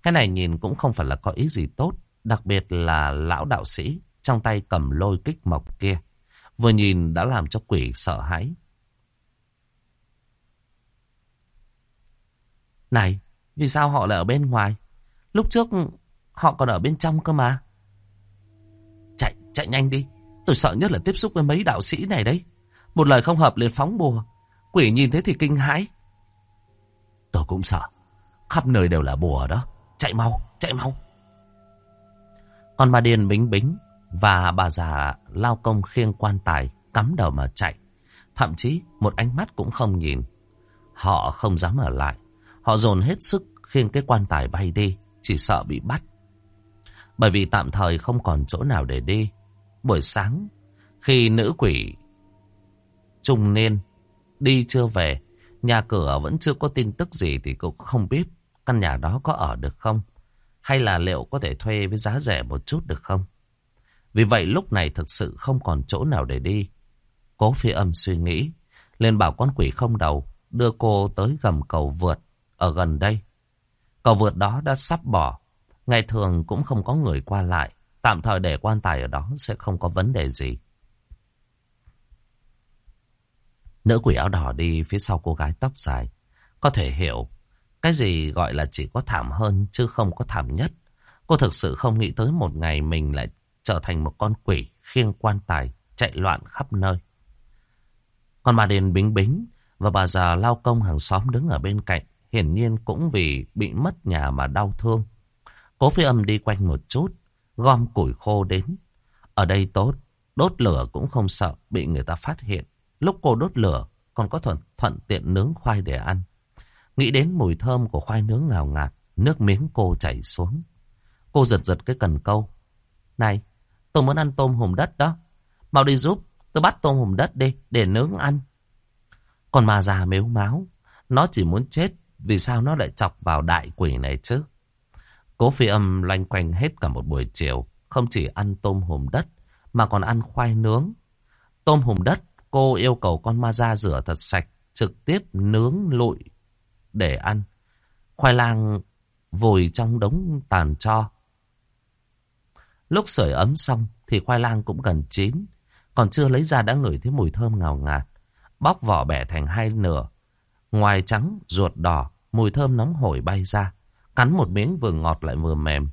Cái này nhìn cũng không phải là có ý gì tốt, đặc biệt là lão đạo sĩ trong tay cầm lôi kích mộc kia. Vừa nhìn đã làm cho quỷ sợ hãi. Này, vì sao họ lại ở bên ngoài? Lúc trước họ còn ở bên trong cơ mà. Chạy, chạy nhanh đi. Tôi sợ nhất là tiếp xúc với mấy đạo sĩ này đấy. Một lời không hợp liền phóng bùa. Quỷ nhìn thấy thì kinh hãi. Tôi cũng sợ. Khắp nơi đều là bùa đó. Chạy mau, chạy mau. Con ma điên bính bính và bà già lao công khiêng quan tài cắm đầu mà chạy. Thậm chí một ánh mắt cũng không nhìn. Họ không dám ở lại. Họ dồn hết sức khiêng cái quan tài bay đi chỉ sợ bị bắt. Bởi vì tạm thời không còn chỗ nào để đi. Buổi sáng, khi nữ quỷ trung niên đi chưa về, nhà cửa vẫn chưa có tin tức gì thì cũng không biết căn nhà đó có ở được không. Hay là liệu có thể thuê với giá rẻ một chút được không? Vì vậy lúc này thực sự không còn chỗ nào để đi. Cố phi âm suy nghĩ, lên bảo con quỷ không đầu, đưa cô tới gầm cầu vượt ở gần đây. Cầu vượt đó đã sắp bỏ. Ngày thường cũng không có người qua lại. Tạm thời để quan tài ở đó sẽ không có vấn đề gì. Nữ quỷ áo đỏ đi phía sau cô gái tóc dài. Có thể hiểu. Cái gì gọi là chỉ có thảm hơn chứ không có thảm nhất. Cô thực sự không nghĩ tới một ngày mình lại trở thành một con quỷ khiêng quan tài chạy loạn khắp nơi. Còn bà Điền Bính Bính và bà già lao công hàng xóm đứng ở bên cạnh hiển nhiên cũng vì bị mất nhà mà đau thương. Cố phi âm đi quanh một chút, gom củi khô đến. Ở đây tốt, đốt lửa cũng không sợ bị người ta phát hiện. Lúc cô đốt lửa, còn có thuận, thuận tiện nướng khoai để ăn. Nghĩ đến mùi thơm của khoai nướng ngào ngạt, nước miếng cô chảy xuống. Cô giật giật cái cần câu. Này, tôi muốn ăn tôm hùm đất đó. Mau đi giúp, tôi bắt tôm hùm đất đi, để nướng ăn. Còn mà già mếu máu, nó chỉ muốn chết, vì sao nó lại chọc vào đại quỷ này chứ? Cố phi âm loanh quanh hết cả một buổi chiều, không chỉ ăn tôm hùm đất, mà còn ăn khoai nướng. Tôm hùm đất, cô yêu cầu con ma ra rửa thật sạch, trực tiếp nướng lụi để ăn. Khoai lang vùi trong đống tàn cho. Lúc sưởi ấm xong thì khoai lang cũng gần chín, còn chưa lấy ra đã ngửi thấy mùi thơm ngào ngạt. Bóc vỏ bẻ thành hai nửa, ngoài trắng, ruột đỏ, mùi thơm nóng hổi bay ra. Cắn một miếng vừa ngọt lại vừa mềm.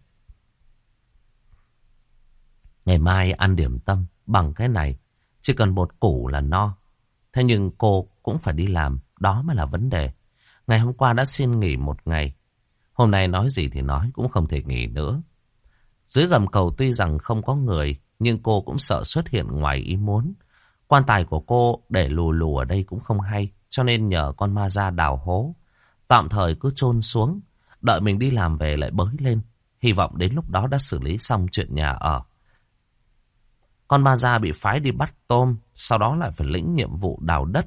Ngày mai ăn điểm tâm bằng cái này. Chỉ cần một củ là no. Thế nhưng cô cũng phải đi làm. Đó mới là vấn đề. Ngày hôm qua đã xin nghỉ một ngày. Hôm nay nói gì thì nói cũng không thể nghỉ nữa. Dưới gầm cầu tuy rằng không có người. Nhưng cô cũng sợ xuất hiện ngoài ý muốn. Quan tài của cô để lù lù ở đây cũng không hay. Cho nên nhờ con ma ra đào hố. Tạm thời cứ chôn xuống. Đợi mình đi làm về lại bới lên. Hy vọng đến lúc đó đã xử lý xong chuyện nhà ở. Con ma ra bị phái đi bắt tôm, sau đó lại phải lĩnh nhiệm vụ đào đất.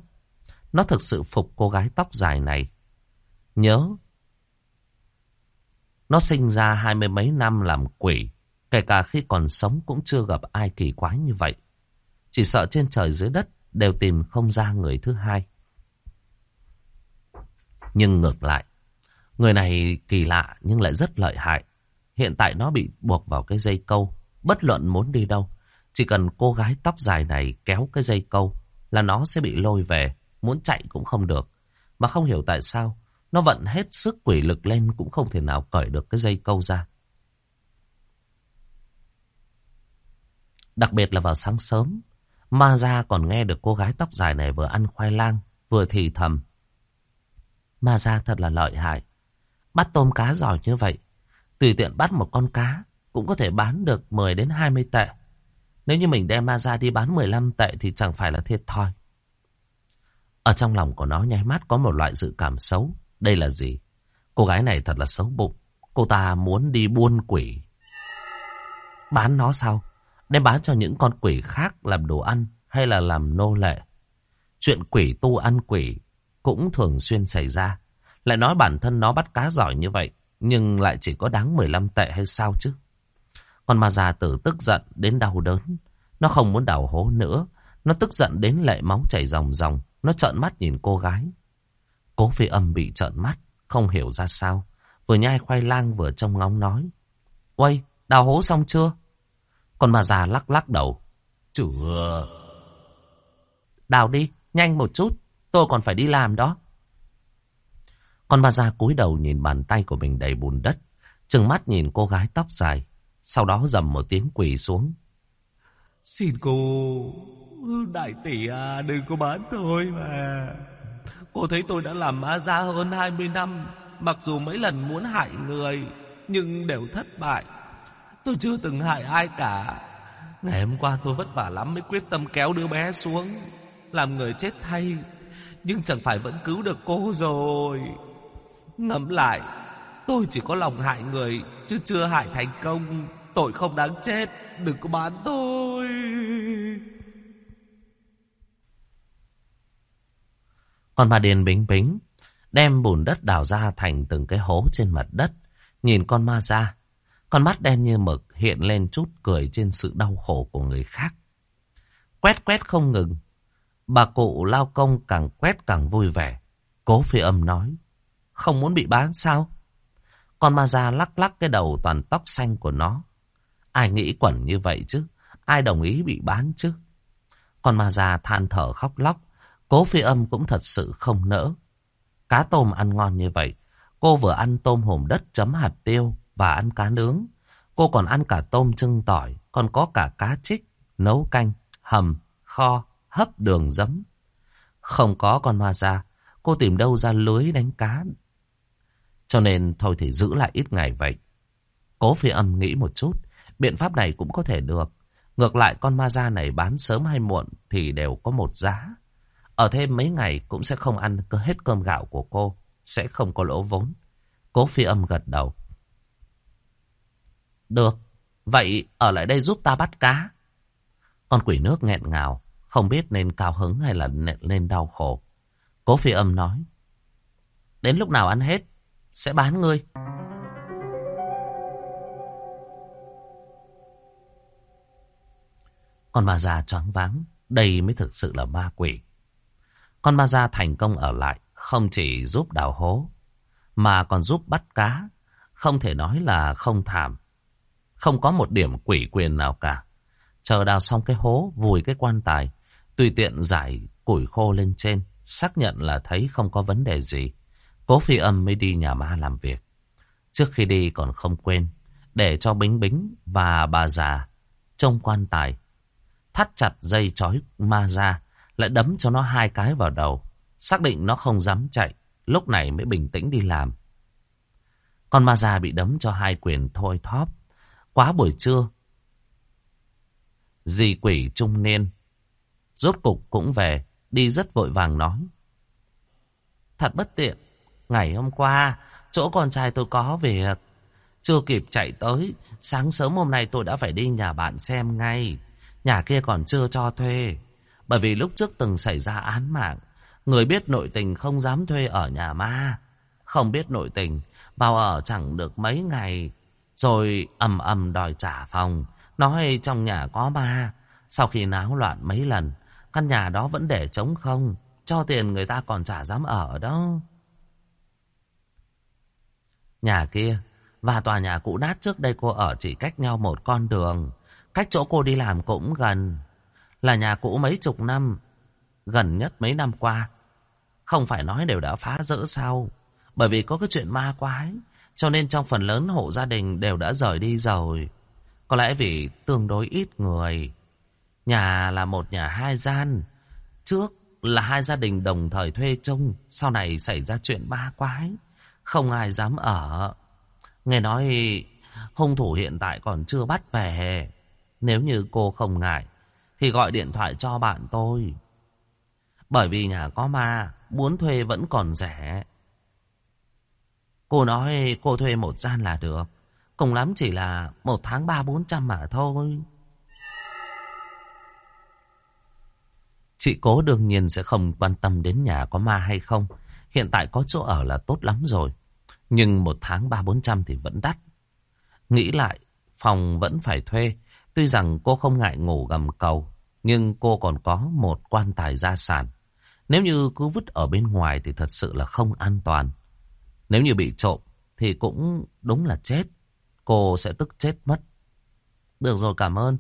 Nó thực sự phục cô gái tóc dài này. Nhớ, nó sinh ra hai mươi mấy năm làm quỷ, kể cả khi còn sống cũng chưa gặp ai kỳ quái như vậy. Chỉ sợ trên trời dưới đất đều tìm không ra người thứ hai. Nhưng ngược lại, người này kỳ lạ nhưng lại rất lợi hại. Hiện tại nó bị buộc vào cái dây câu, bất luận muốn đi đâu. Chỉ cần cô gái tóc dài này kéo cái dây câu là nó sẽ bị lôi về, muốn chạy cũng không được. Mà không hiểu tại sao, nó vận hết sức quỷ lực lên cũng không thể nào cởi được cái dây câu ra. Đặc biệt là vào sáng sớm, Ma ra còn nghe được cô gái tóc dài này vừa ăn khoai lang, vừa thì thầm. Ma ra thật là lợi hại. Bắt tôm cá giỏi như vậy, tùy tiện bắt một con cá cũng có thể bán được 10 đến 20 tệ. Nếu như mình đem ma ra đi bán 15 tệ thì chẳng phải là thiệt thòi. Ở trong lòng của nó nháy mắt có một loại dự cảm xấu. Đây là gì? Cô gái này thật là xấu bụng. Cô ta muốn đi buôn quỷ. Bán nó sao? Đem bán cho những con quỷ khác làm đồ ăn hay là làm nô lệ. Chuyện quỷ tu ăn quỷ cũng thường xuyên xảy ra. Lại nói bản thân nó bắt cá giỏi như vậy, nhưng lại chỉ có đáng 15 tệ hay sao chứ? Con ma già tử tức giận đến đau đớn. Nó không muốn đào hố nữa. Nó tức giận đến lệ máu chảy ròng ròng. Nó trợn mắt nhìn cô gái. Cố phi âm bị trợn mắt. Không hiểu ra sao. Vừa nhai khoai lang vừa trông ngóng nói. Uây, đào hố xong chưa? Con ma già lắc lắc đầu. Chưa. Đào đi, nhanh một chút. Tôi còn phải đi làm đó. Con ma già cúi đầu nhìn bàn tay của mình đầy bùn đất. Trừng mắt nhìn cô gái tóc dài. Sau đó dầm một tiếng quỳ xuống. Xin cô, đại tỷ à, đừng có bán tôi mà. Cô thấy tôi đã làm ma gia hơn 20 năm, mặc dù mấy lần muốn hại người, nhưng đều thất bại. Tôi chưa từng hại ai cả. Ngày hôm qua tôi vất vả lắm mới quyết tâm kéo đứa bé xuống, làm người chết thay. Nhưng chẳng phải vẫn cứu được cô rồi. Ngẫm lại, Tôi chỉ có lòng hại người Chứ chưa hại thành công Tội không đáng chết Đừng có bán tôi Còn bà Điền bính bính Đem bùn đất đào ra thành từng cái hố trên mặt đất Nhìn con ma ra con mắt đen như mực hiện lên chút cười trên sự đau khổ của người khác Quét quét không ngừng Bà cụ lao công càng quét càng vui vẻ Cố phi âm nói, Không muốn bị bán sao con ma ra lắc lắc cái đầu toàn tóc xanh của nó. Ai nghĩ quẩn như vậy chứ? Ai đồng ý bị bán chứ? Con ma già than thở khóc lóc. Cố phi âm cũng thật sự không nỡ. Cá tôm ăn ngon như vậy. Cô vừa ăn tôm hùm đất chấm hạt tiêu và ăn cá nướng. Cô còn ăn cả tôm trưng tỏi, còn có cả cá trích, nấu canh, hầm, kho, hấp đường giấm. Không có con ma ra, cô tìm đâu ra lưới đánh cá cho nên thôi thì giữ lại ít ngày vậy. Cố phi âm nghĩ một chút. Biện pháp này cũng có thể được. Ngược lại con ma da này bán sớm hay muộn thì đều có một giá. Ở thêm mấy ngày cũng sẽ không ăn hết cơm gạo của cô. Sẽ không có lỗ vốn. Cố phi âm gật đầu. Được. Vậy ở lại đây giúp ta bắt cá. Con quỷ nước nghẹn ngào. Không biết nên cao hứng hay là nên đau khổ. Cố phi âm nói. Đến lúc nào ăn hết, sẽ bán ngươi. Con ma già choáng váng, đây mới thực sự là ma quỷ. Con ma già thành công ở lại, không chỉ giúp đào hố, mà còn giúp bắt cá. Không thể nói là không thảm. Không có một điểm quỷ quyền nào cả. Chờ đào xong cái hố, vùi cái quan tài, tùy tiện giải củi khô lên trên, xác nhận là thấy không có vấn đề gì. Cố phi âm mới đi nhà ma làm việc. Trước khi đi còn không quên, để cho Bính Bính và bà già trông quan tài. Thắt chặt dây chói ma ra, lại đấm cho nó hai cái vào đầu. Xác định nó không dám chạy, lúc này mới bình tĩnh đi làm. Con ma già bị đấm cho hai quyền thôi thóp. Quá buổi trưa. Dì quỷ trung niên. Rốt cục cũng về, đi rất vội vàng nói. Thật bất tiện. Ngày hôm qua, chỗ con trai tôi có việc. Chưa kịp chạy tới, sáng sớm hôm nay tôi đã phải đi nhà bạn xem ngay. Nhà kia còn chưa cho thuê. Bởi vì lúc trước từng xảy ra án mạng, người biết nội tình không dám thuê ở nhà ma. Không biết nội tình, vào ở chẳng được mấy ngày, rồi ầm ầm đòi trả phòng, nói trong nhà có ma. Sau khi náo loạn mấy lần, căn nhà đó vẫn để trống không, cho tiền người ta còn chả dám ở đâu. Nhà kia và tòa nhà cũ nát trước đây cô ở chỉ cách nhau một con đường. Cách chỗ cô đi làm cũng gần. Là nhà cũ mấy chục năm. Gần nhất mấy năm qua. Không phải nói đều đã phá rỡ sao. Bởi vì có cái chuyện ma quái. Cho nên trong phần lớn hộ gia đình đều đã rời đi rồi. Có lẽ vì tương đối ít người. Nhà là một nhà hai gian. Trước là hai gia đình đồng thời thuê chung. Sau này xảy ra chuyện ma quái. Không ai dám ở. Nghe nói hung thủ hiện tại còn chưa bắt về. Nếu như cô không ngại, thì gọi điện thoại cho bạn tôi. Bởi vì nhà có ma, muốn thuê vẫn còn rẻ. Cô nói cô thuê một gian là được. Cùng lắm chỉ là một tháng ba bốn trăm mà thôi. Chị cố đương nhiên sẽ không quan tâm đến nhà có ma hay không. Hiện tại có chỗ ở là tốt lắm rồi. Nhưng một tháng ba bốn trăm thì vẫn đắt. Nghĩ lại, phòng vẫn phải thuê. Tuy rằng cô không ngại ngủ gầm cầu, nhưng cô còn có một quan tài gia sản. Nếu như cứ vứt ở bên ngoài thì thật sự là không an toàn. Nếu như bị trộm thì cũng đúng là chết. Cô sẽ tức chết mất. Được rồi, cảm ơn.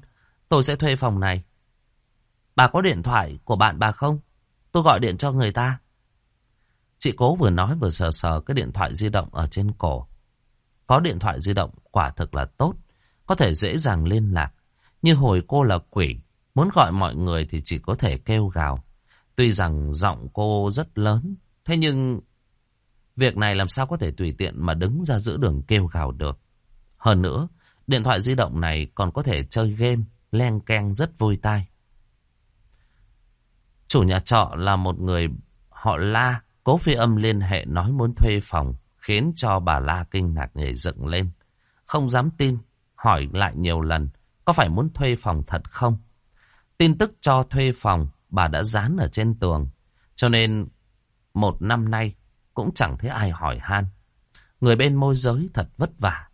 Tôi sẽ thuê phòng này. Bà có điện thoại của bạn bà không? Tôi gọi điện cho người ta. Chị cố vừa nói vừa sờ sờ cái điện thoại di động ở trên cổ. Có điện thoại di động, quả thực là tốt. Có thể dễ dàng liên lạc. Như hồi cô là quỷ. Muốn gọi mọi người thì chỉ có thể kêu gào. Tuy rằng giọng cô rất lớn. Thế nhưng việc này làm sao có thể tùy tiện mà đứng ra giữa đường kêu gào được. Hơn nữa, điện thoại di động này còn có thể chơi game, len keng rất vui tai. Chủ nhà trọ là một người họ La, cố phi âm liên hệ nói muốn thuê phòng, khiến cho bà La kinh ngạc nhảy dựng lên. Không dám tin, hỏi lại nhiều lần, có phải muốn thuê phòng thật không? Tin tức cho thuê phòng, bà đã dán ở trên tường, cho nên một năm nay cũng chẳng thấy ai hỏi han. Người bên môi giới thật vất vả.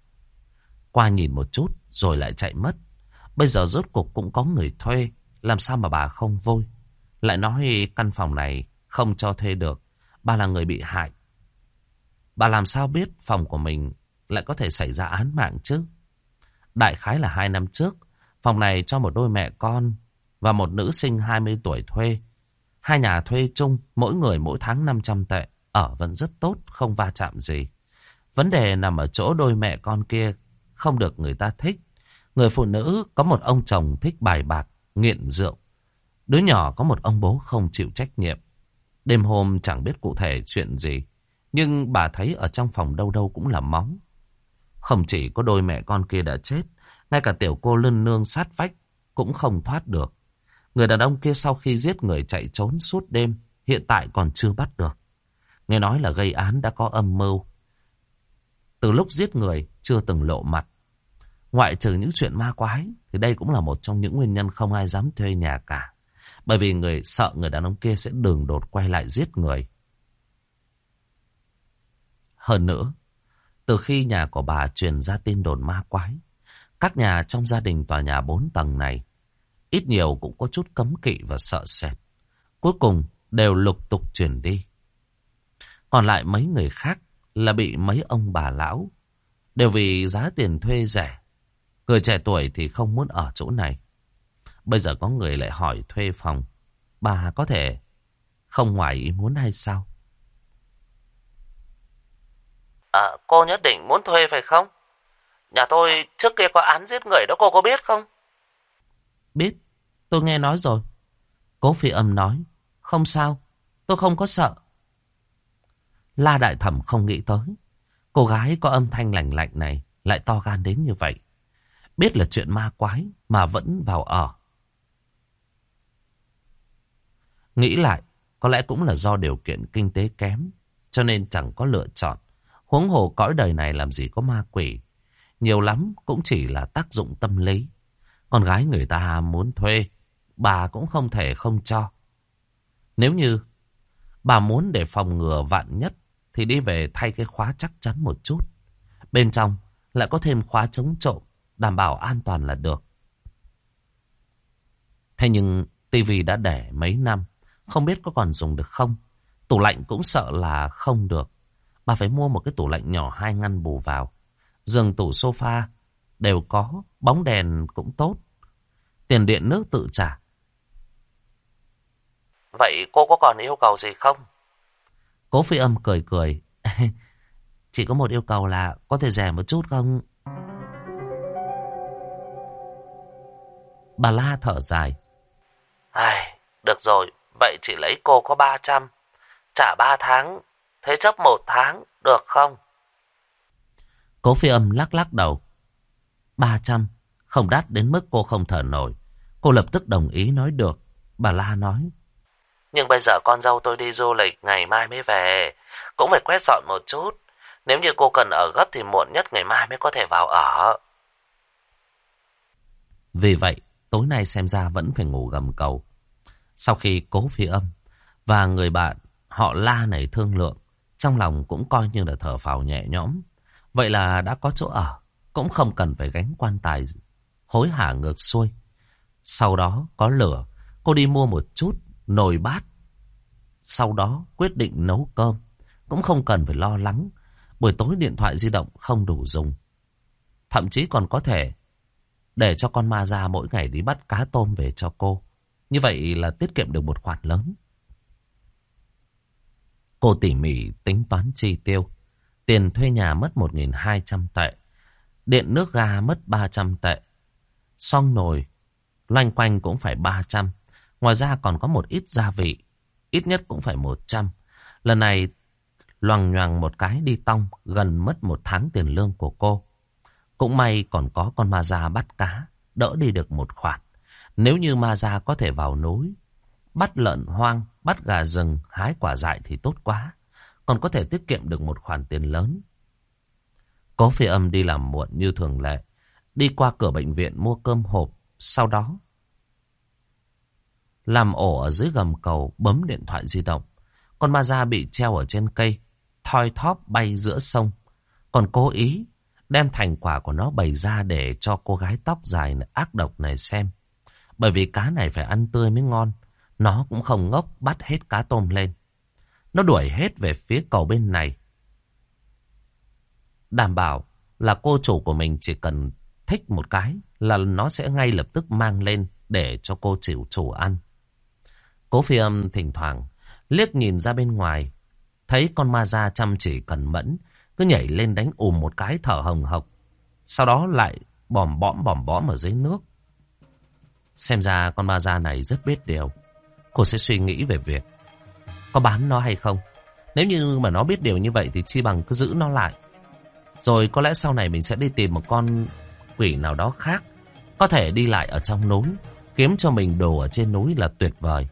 Qua nhìn một chút rồi lại chạy mất. Bây giờ rốt cuộc cũng có người thuê, làm sao mà bà không vui? Lại nói căn phòng này không cho thuê được. Bà là người bị hại. Bà làm sao biết phòng của mình lại có thể xảy ra án mạng chứ? Đại khái là hai năm trước, phòng này cho một đôi mẹ con và một nữ sinh 20 tuổi thuê. Hai nhà thuê chung, mỗi người mỗi tháng 500 tệ, ở vẫn rất tốt, không va chạm gì. Vấn đề nằm ở chỗ đôi mẹ con kia không được người ta thích. Người phụ nữ có một ông chồng thích bài bạc, nghiện rượu. Đứa nhỏ có một ông bố không chịu trách nhiệm. Đêm hôm chẳng biết cụ thể chuyện gì. Nhưng bà thấy ở trong phòng đâu đâu cũng là móng. Không chỉ có đôi mẹ con kia đã chết, ngay cả tiểu cô lân nương sát vách cũng không thoát được. Người đàn ông kia sau khi giết người chạy trốn suốt đêm, hiện tại còn chưa bắt được. Nghe nói là gây án đã có âm mưu. Từ lúc giết người chưa từng lộ mặt. Ngoại trừ những chuyện ma quái thì đây cũng là một trong những nguyên nhân không ai dám thuê nhà cả. Bởi vì người sợ người đàn ông kia sẽ đường đột quay lại giết người. Hơn nữa, từ khi nhà của bà truyền ra tin đồn ma quái, các nhà trong gia đình tòa nhà bốn tầng này ít nhiều cũng có chút cấm kỵ và sợ sệt. Cuối cùng đều lục tục chuyển đi. Còn lại mấy người khác là bị mấy ông bà lão, đều vì giá tiền thuê rẻ. Người trẻ tuổi thì không muốn ở chỗ này. Bây giờ có người lại hỏi thuê phòng, bà có thể không ngoài ý muốn hay sao? À, cô nhất định muốn thuê phải không? Nhà tôi trước kia có án giết người đó cô có biết không? Biết, tôi nghe nói rồi. Cố phi âm nói, không sao, tôi không có sợ. La Đại Thẩm không nghĩ tới. Cô gái có âm thanh lạnh lạnh này lại to gan đến như vậy. Biết là chuyện ma quái mà vẫn vào ở. Nghĩ lại, có lẽ cũng là do điều kiện kinh tế kém, cho nên chẳng có lựa chọn. Huống hồ cõi đời này làm gì có ma quỷ. Nhiều lắm cũng chỉ là tác dụng tâm lý. Con gái người ta muốn thuê, bà cũng không thể không cho. Nếu như bà muốn để phòng ngừa vạn nhất thì đi về thay cái khóa chắc chắn một chút. Bên trong lại có thêm khóa chống trộm, đảm bảo an toàn là được. Thế nhưng tivi đã để mấy năm, không biết có còn dùng được không. Tủ lạnh cũng sợ là không được. Bà phải mua một cái tủ lạnh nhỏ hai ngăn bù vào. Giường tủ sofa đều có, bóng đèn cũng tốt. Tiền điện nước tự trả. Vậy cô có còn yêu cầu gì không? Cố phi âm cười cười. [laughs] Chỉ có một yêu cầu là có thể rẻ một chút không? Bà La thở dài. Ai, được rồi, vậy chỉ lấy cô có 300. Trả 3 tháng, thế chấp một tháng, được không? Cố phi âm lắc lắc đầu. 300, không đắt đến mức cô không thở nổi. Cô lập tức đồng ý nói được. Bà La nói. Nhưng bây giờ con dâu tôi đi du lịch, ngày mai mới về. Cũng phải quét dọn một chút. Nếu như cô cần ở gấp thì muộn nhất ngày mai mới có thể vào ở. Vì vậy, tối nay xem ra vẫn phải ngủ gầm cầu. Sau khi cố phi âm và người bạn họ la này thương lượng, trong lòng cũng coi như là thở phào nhẹ nhõm. Vậy là đã có chỗ ở, cũng không cần phải gánh quan tài hối hả ngược xuôi. Sau đó có lửa, cô đi mua một chút nồi bát. Sau đó quyết định nấu cơm, cũng không cần phải lo lắng. Buổi tối điện thoại di động không đủ dùng. Thậm chí còn có thể để cho con ma ra mỗi ngày đi bắt cá tôm về cho cô. Như vậy là tiết kiệm được một khoản lớn. Cô tỉ mỉ tính toán chi tiêu. Tiền thuê nhà mất 1.200 tệ. Điện nước ga mất 300 tệ. Xong nồi, loanh quanh cũng phải 300. Ngoài ra còn có một ít gia vị. Ít nhất cũng phải 100. Lần này loằng nhoằng một cái đi tong gần mất một tháng tiền lương của cô. Cũng may còn có con ma già bắt cá, đỡ đi được một khoản. Nếu như ma già có thể vào núi, bắt lợn hoang, bắt gà rừng, hái quả dại thì tốt quá. Còn có thể tiết kiệm được một khoản tiền lớn. Cố phi âm đi làm muộn như thường lệ. Đi qua cửa bệnh viện mua cơm hộp. Sau đó, làm ổ ở dưới gầm cầu, bấm điện thoại di động. Con ma da bị treo ở trên cây, thoi thóp bay giữa sông. Còn cố ý đem thành quả của nó bày ra để cho cô gái tóc dài ác độc này xem. Bởi vì cá này phải ăn tươi mới ngon. Nó cũng không ngốc bắt hết cá tôm lên. Nó đuổi hết về phía cầu bên này. Đảm bảo là cô chủ của mình chỉ cần thích một cái là nó sẽ ngay lập tức mang lên để cho cô chịu chủ ăn. Cố phi âm thỉnh thoảng liếc nhìn ra bên ngoài, thấy con ma da chăm chỉ cẩn mẫn, cứ nhảy lên đánh ùm một cái thở hồng hộc. Sau đó lại bòm bõm bòm bõm ở dưới nước. Xem ra con ma da này rất biết điều. Cô sẽ suy nghĩ về việc có bán nó hay không. Nếu như mà nó biết điều như vậy thì chi bằng cứ giữ nó lại. Rồi có lẽ sau này mình sẽ đi tìm một con quỷ nào đó khác. Có thể đi lại ở trong núi. Kiếm cho mình đồ ở trên núi là tuyệt vời.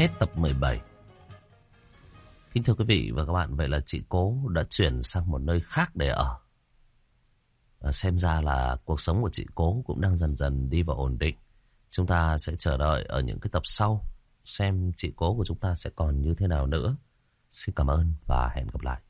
Hết tập 17. Kính thưa quý vị và các bạn, vậy là chị Cố đã chuyển sang một nơi khác để ở. à, xem ra là cuộc sống của chị Cố cũng đang dần dần đi vào ổn định. Chúng ta sẽ chờ đợi ở những cái tập sau xem chị Cố của chúng ta sẽ còn như thế nào nữa. Xin cảm ơn và hẹn gặp lại.